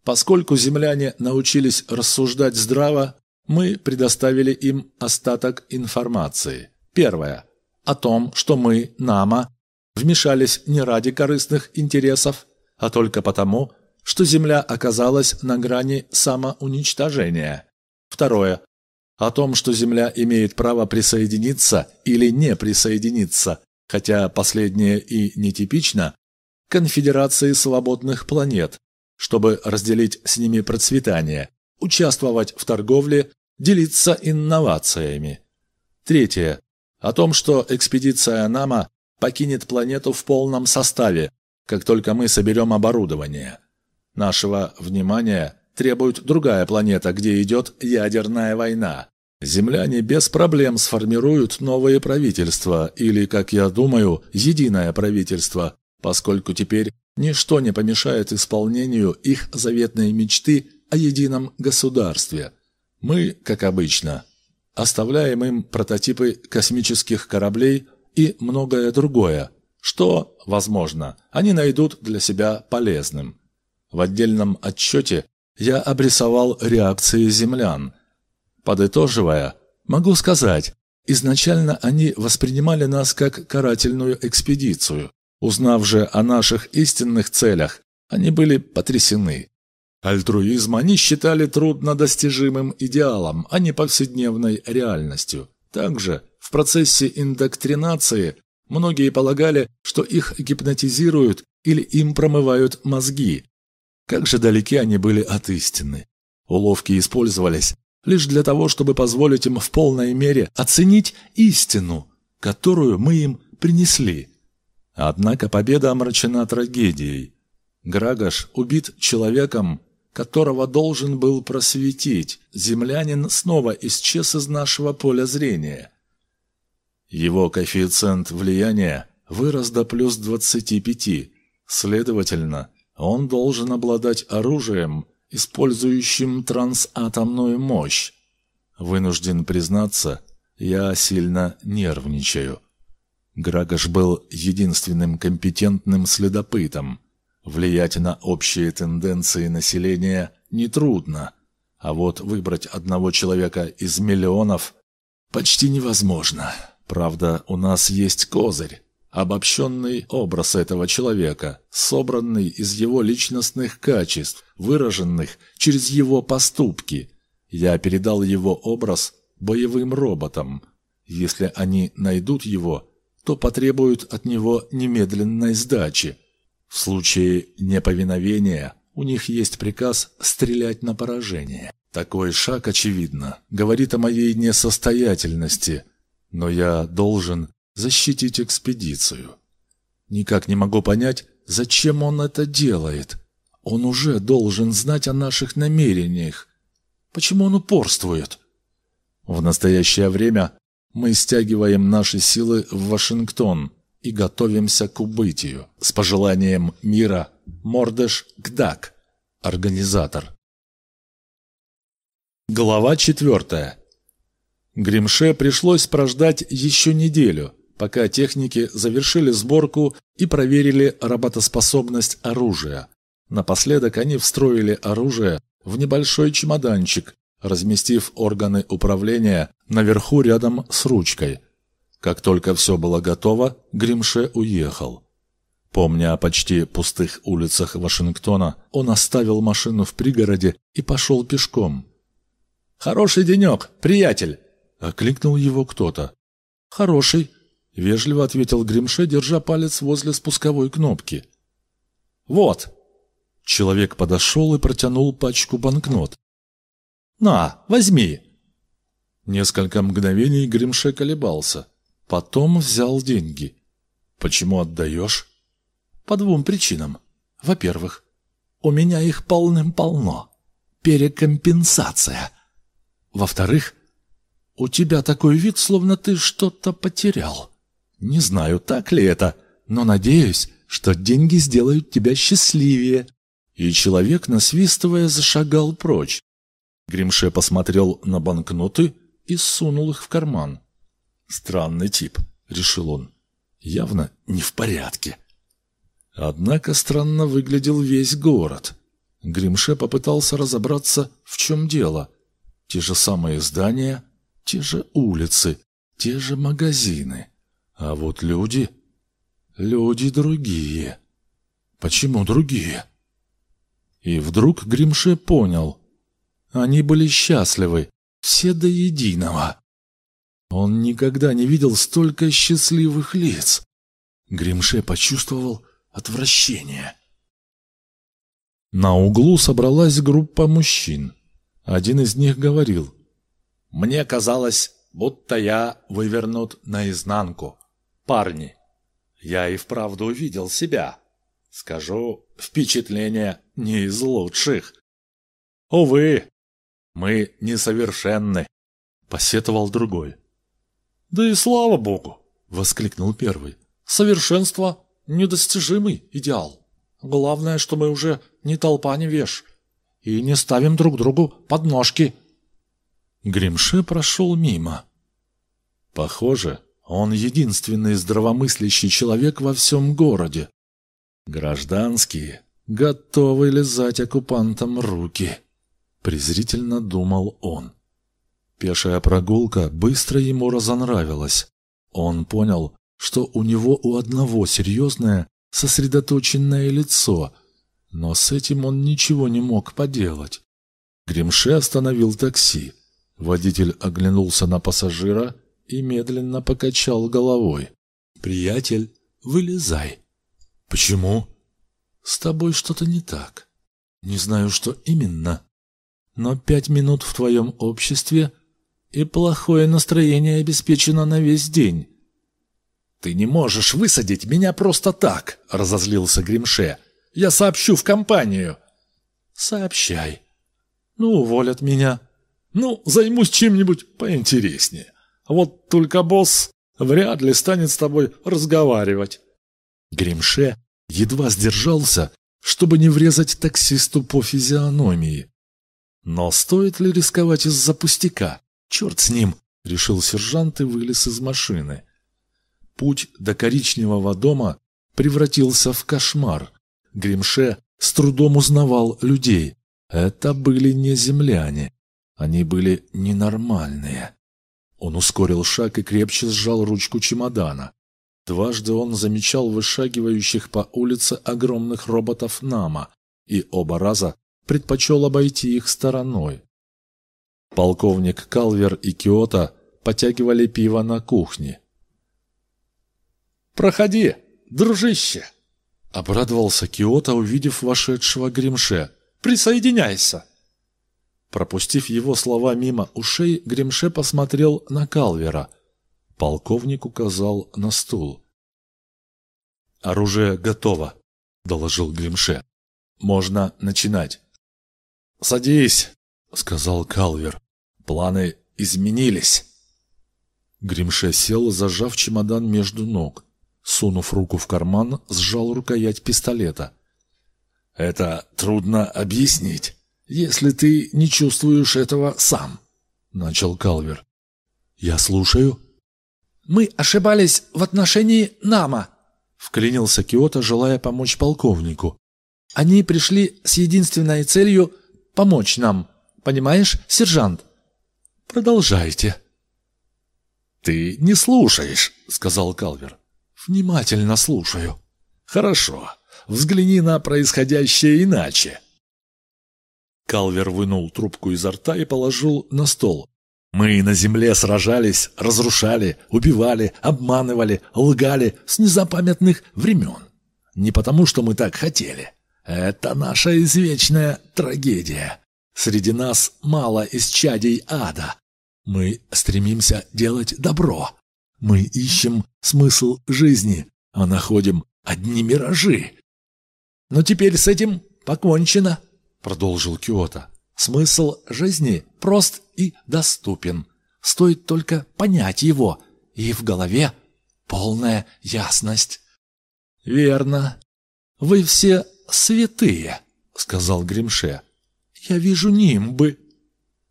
Поскольку земляне научились рассуждать здраво, мы предоставили им остаток информации. Первое о том, что мы, Нама, вмешались не ради корыстных интересов, а только потому, что Земля оказалась на грани самоуничтожения. Второе. О том, что Земля имеет право присоединиться или не присоединиться, хотя последнее и нетипично, к конфедерации свободных планет, чтобы разделить с ними процветание, участвовать в торговле, делиться инновациями. Третье о том, что экспедиция Нама покинет планету в полном составе, как только мы соберем оборудование. Нашего внимания требует другая планета, где идет ядерная война. Земляне без проблем сформируют новое правительство, или, как я думаю, единое правительство, поскольку теперь ничто не помешает исполнению их заветной мечты о едином государстве. Мы, как обычно, Оставляем им прототипы космических кораблей и многое другое, что, возможно, они найдут для себя полезным. В отдельном отчете я обрисовал реакции землян. Подытоживая, могу сказать, изначально они воспринимали нас как карательную экспедицию. Узнав же о наших истинных целях, они были потрясены. Альтруизм они считали труднодостижимым идеалом, а не повседневной реальностью. Также в процессе индоктринации многие полагали, что их гипнотизируют или им промывают мозги. Как же далеки они были от истины. Уловки использовались лишь для того, чтобы позволить им в полной мере оценить истину, которую мы им принесли. Однако победа омрачена трагедией. Грагаш убит человеком, которого должен был просветить, землянин снова исчез из нашего поля зрения. Его коэффициент влияния вырос до плюс 25, следовательно, он должен обладать оружием, использующим трансатомную мощь. Вынужден признаться, я сильно нервничаю. Грагаш был единственным компетентным следопытом – Влиять на общие тенденции населения нетрудно, а вот выбрать одного человека из миллионов почти невозможно. Правда, у нас есть козырь, обобщенный образ этого человека, собранный из его личностных качеств, выраженных через его поступки. Я передал его образ боевым роботам. Если они найдут его, то потребуют от него немедленной сдачи. В случае неповиновения У них есть приказ стрелять на поражение. Такой шаг, очевидно, говорит о моей несостоятельности, но я должен защитить экспедицию. Никак не могу понять, зачем он это делает. Он уже должен знать о наших намерениях. Почему он упорствует? В настоящее время мы стягиваем наши силы в Вашингтон и готовимся к убытию. С пожеланием мира Мордеш Гдак, организатор. Глава четвертая. Гримше пришлось прождать еще неделю, пока техники завершили сборку и проверили работоспособность оружия. Напоследок они встроили оружие в небольшой чемоданчик, разместив органы управления наверху рядом с ручкой. Как только все было готово, Гримше уехал. Помня о почти пустых улицах Вашингтона, он оставил машину в пригороде и пошел пешком. «Хороший денек, приятель!» — окликнул его кто-то. «Хороший», — вежливо ответил Гримше, держа палец возле спусковой кнопки. «Вот!» Человек подошел и протянул пачку банкнот. «На, возьми!» Несколько мгновений Гримше колебался. Потом взял деньги. «Почему отдаешь?» «По двум причинам. Во-первых, у меня их полным-полно. Перекомпенсация. Во-вторых, у тебя такой вид, словно ты что-то потерял. Не знаю, так ли это, но надеюсь, что деньги сделают тебя счастливее». И человек, насвистывая, зашагал прочь. Гримше посмотрел на банкноты и сунул их в карман. «Странный тип», — решил он. «Явно не в порядке». Однако странно выглядел весь город. Гримше попытался разобраться, в чем дело. Те же самые здания, те же улицы, те же магазины. А вот люди... Люди другие. Почему другие? И вдруг Гримше понял. Они были счастливы, все до единого. Он никогда не видел столько счастливых лиц. Гримше почувствовал отвращение. На углу собралась группа мужчин. Один из них говорил. «Мне казалось, будто я вывернут наизнанку. Парни, я и вправду увидел себя. Скажу, впечатление не из лучших. Увы, мы несовершенны, посетовал другой. Да и слава богу, воскликнул первый. Совершенство недостижимый идеал. Главное, что мы уже не толпа не веш и не ставим друг другу подножки. Гримше прошел мимо. Похоже, он единственный здравомыслящий человек во всем городе. Гражданские готовы лизать оккупантам руки. Презрительно думал он. Пешая прогулка быстро ему разонравилась. Он понял, что у него у одного серьезное, сосредоточенное лицо, но с этим он ничего не мог поделать. Гримше остановил такси. Водитель оглянулся на пассажира и медленно покачал головой. «Приятель, вылезай». «Почему?» «С тобой что-то не так. Не знаю, что именно, но пять минут в твоем обществе, и плохое настроение обеспечено на весь день. «Ты не можешь высадить меня просто так!» — разозлился Гримше. «Я сообщу в компанию!» «Сообщай. Ну, уволят меня. Ну, займусь чем-нибудь поинтереснее. Вот только босс вряд ли станет с тобой разговаривать». Гримше едва сдержался, чтобы не врезать таксисту по физиономии. Но стоит ли рисковать из-за пустяка? Черт с ним, решил сержант и вылез из машины. Путь до коричневого дома превратился в кошмар. Гримше с трудом узнавал людей. Это были не земляне. Они были ненормальные. Он ускорил шаг и крепче сжал ручку чемодана. Дважды он замечал вышагивающих по улице огромных роботов Нама, и оба раза предпочел обойти их стороной. Полковник Калвер и Киота потягивали пиво на кухне. «Проходи, дружище!» Обрадовался Киота, увидев вошедшего Гримше. «Присоединяйся!» Пропустив его слова мимо ушей, Гримше посмотрел на Калвера. Полковник указал на стул. «Оружие готово», — доложил Гримше. «Можно начинать». «Садись», — сказал Калвер. «Планы изменились». Гримше сел, зажав чемодан между ног. Сунув руку в карман, сжал рукоять пистолета. «Это трудно объяснить, если ты не чувствуешь этого сам», — начал Калвер. «Я слушаю». «Мы ошибались в отношении Нама», — вклинился Киото, желая помочь полковнику. «Они пришли с единственной целью помочь нам. Понимаешь, сержант?» «Продолжайте». «Ты не слушаешь», — сказал Калвер. «Внимательно слушаю». «Хорошо. Взгляни на происходящее иначе». Калвер вынул трубку изо рта и положил на стол. «Мы на земле сражались, разрушали, убивали, обманывали, лгали с незапамятных времен. Не потому, что мы так хотели. Это наша извечная трагедия. Среди нас мало исчадий ада. Мы стремимся делать добро. Мы ищем смысл жизни, а находим одни миражи. Но теперь с этим покончено, продолжил Киото. Смысл жизни прост и доступен. Стоит только понять его, и в голове полная ясность. Верно. Вы все святые, сказал Гримше. Я вижу нимбы.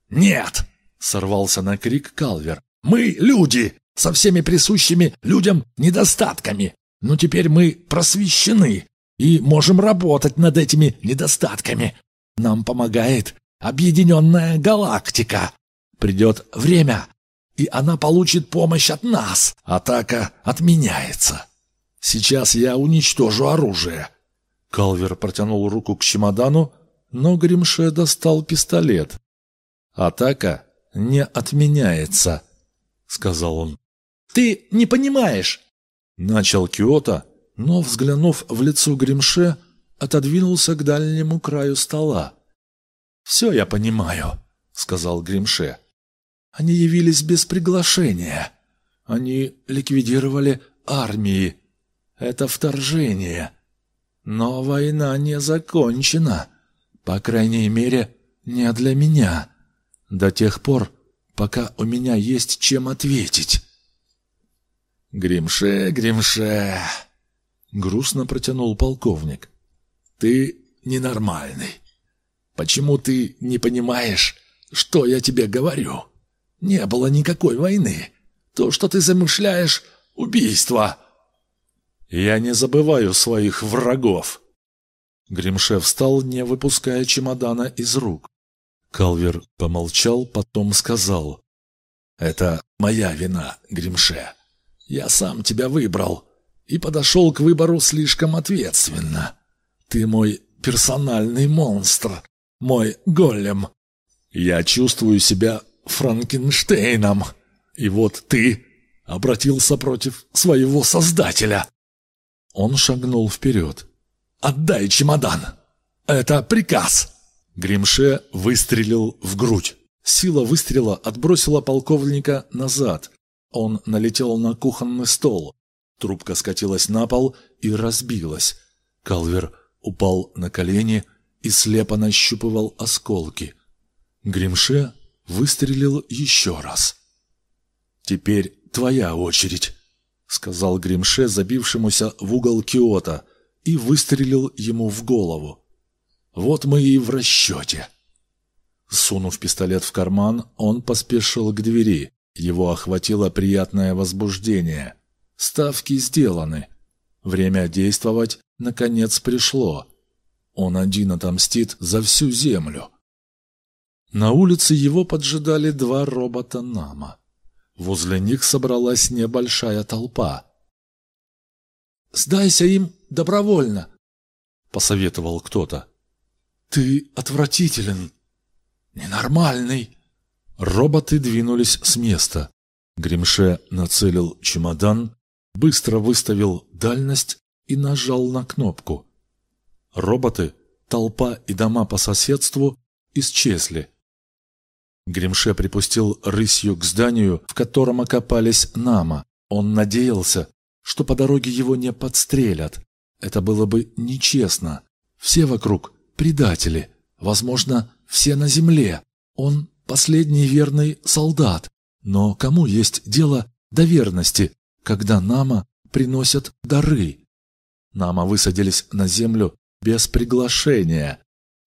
Нет, Сорвался на крик Калвер. «Мы люди, со всеми присущими людям недостатками. Но теперь мы просвещены и можем работать над этими недостатками. Нам помогает объединенная галактика. Придет время, и она получит помощь от нас. Атака отменяется. Сейчас я уничтожу оружие». Калвер протянул руку к чемодану, но Гримше достал пистолет. Атака не отменяется», — сказал он. «Ты не понимаешь!» Начал Киото, но, взглянув в лицо Гримше, отодвинулся к дальнему краю стола. «Все я понимаю», — сказал Гримше. «Они явились без приглашения. Они ликвидировали армии. Это вторжение. Но война не закончена. По крайней мере, не для меня до тех пор, пока у меня есть чем ответить. Гримше, Гримше, грустно протянул полковник. Ты ненормальный. Почему ты не понимаешь, что я тебе говорю? Не было никакой войны. То, что ты замышляешь, убийство. Я не забываю своих врагов. Гримше встал, не выпуская чемодана из рук. Калвер помолчал, потом сказал. «Это моя вина, Гримше. Я сам тебя выбрал и подошел к выбору слишком ответственно. Ты мой персональный монстр, мой голем. Я чувствую себя Франкенштейном. И вот ты обратился против своего создателя». Он шагнул вперед. «Отдай чемодан! Это приказ!» Гримше выстрелил в грудь. Сила выстрела отбросила полковника назад. Он налетел на кухонный стол. Трубка скатилась на пол и разбилась. Калвер упал на колени и слепо нащупывал осколки. Гримше выстрелил еще раз. «Теперь твоя очередь», — сказал Гримше забившемуся в угол Киота и выстрелил ему в голову. Вот мы и в расчете. Сунув пистолет в карман, он поспешил к двери. Его охватило приятное возбуждение. Ставки сделаны. Время действовать, наконец, пришло. Он один отомстит за всю землю. На улице его поджидали два робота Нама. Возле них собралась небольшая толпа. «Сдайся им добровольно», — посоветовал кто-то. «Ты отвратителен! Ненормальный!» Роботы двинулись с места. Гримше нацелил чемодан, быстро выставил дальность и нажал на кнопку. Роботы, толпа и дома по соседству исчезли. Гримше припустил рысью к зданию, в котором окопались Нама. Он надеялся, что по дороге его не подстрелят. Это было бы нечестно. Все вокруг предатели, возможно, все на земле. Он последний верный солдат. Но кому есть дело до верности, когда Нама приносят дары? Нама высадились на землю без приглашения.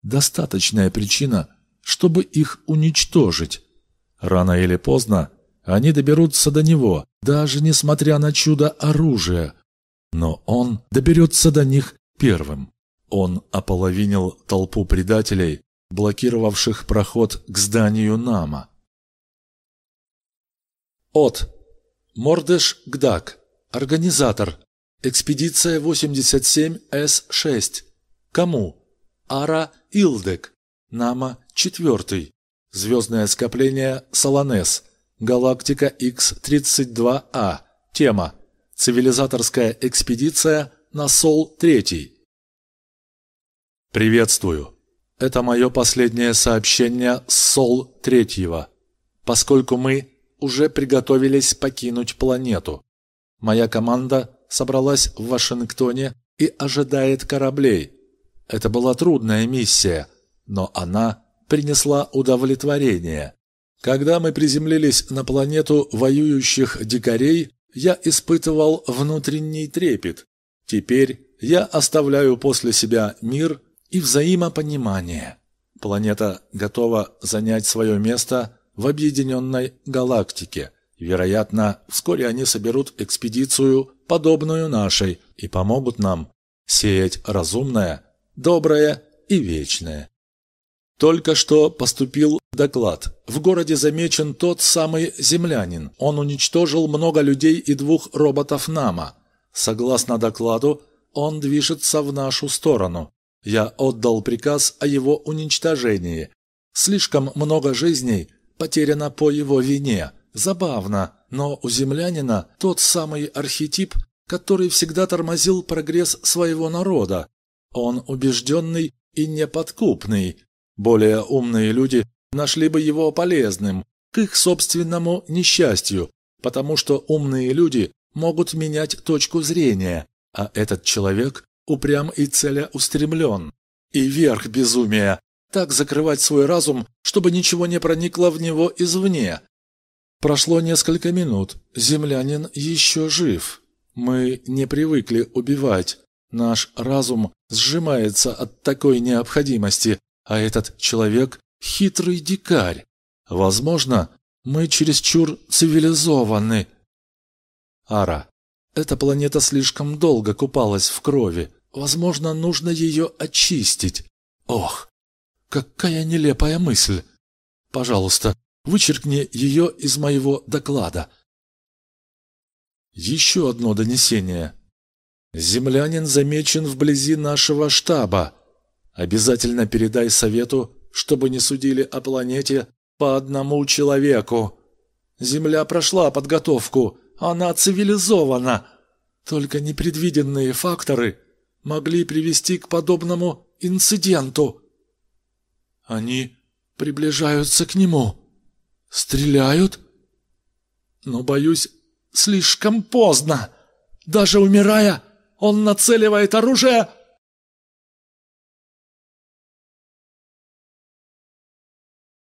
Достаточная причина, чтобы их уничтожить. Рано или поздно они доберутся до него, даже несмотря на чудо оружия. Но он доберется до них первым. Он ополовинил толпу предателей, блокировавших проход к зданию Нама. От. Мордеш Гдак. Организатор. Экспедиция 87С6. Кому? Ара Илдек. Нама 4. Звездное скопление Солонес. Галактика X-32А. Тема. Цивилизаторская экспедиция на Сол-3. Приветствую. Это мое последнее сообщение с Сол-3, поскольку мы уже приготовились покинуть планету. Моя команда собралась в Вашингтоне и ожидает кораблей. Это была трудная миссия, но она принесла удовлетворение. Когда мы приземлились на планету воюющих дикарей, я испытывал внутренний трепет. Теперь я оставляю после себя мир и взаимопонимание. Планета готова занять свое место в объединенной галактике. Вероятно, вскоре они соберут экспедицию, подобную нашей, и помогут нам сеять разумное, доброе и вечное. Только что поступил доклад. В городе замечен тот самый землянин. Он уничтожил много людей и двух роботов Нама. Согласно докладу, он движется в нашу сторону. Я отдал приказ о его уничтожении. Слишком много жизней потеряно по его вине. Забавно, но у землянина тот самый архетип, который всегда тормозил прогресс своего народа. Он убежденный и неподкупный, более умные люди нашли бы его полезным, к их собственному несчастью, потому что умные люди могут менять точку зрения, а этот человек упрям и целеустремлен. И верх безумия – так закрывать свой разум, чтобы ничего не проникло в него извне. Прошло несколько минут, землянин еще жив. Мы не привыкли убивать. Наш разум сжимается от такой необходимости, а этот человек – хитрый дикарь. Возможно, мы чересчур цивилизованы. Ара. Эта планета слишком долго купалась в крови. Возможно, нужно ее очистить. Ох, какая нелепая мысль. Пожалуйста, вычеркни ее из моего доклада. Еще одно донесение. Землянин замечен вблизи нашего штаба. Обязательно передай совету, чтобы не судили о планете по одному человеку. Земля прошла подготовку, она цивилизована. Только непредвиденные факторы могли привести к подобному инциденту. Они приближаются к нему. Стреляют? Но, боюсь, слишком поздно. Даже умирая, он нацеливает оружие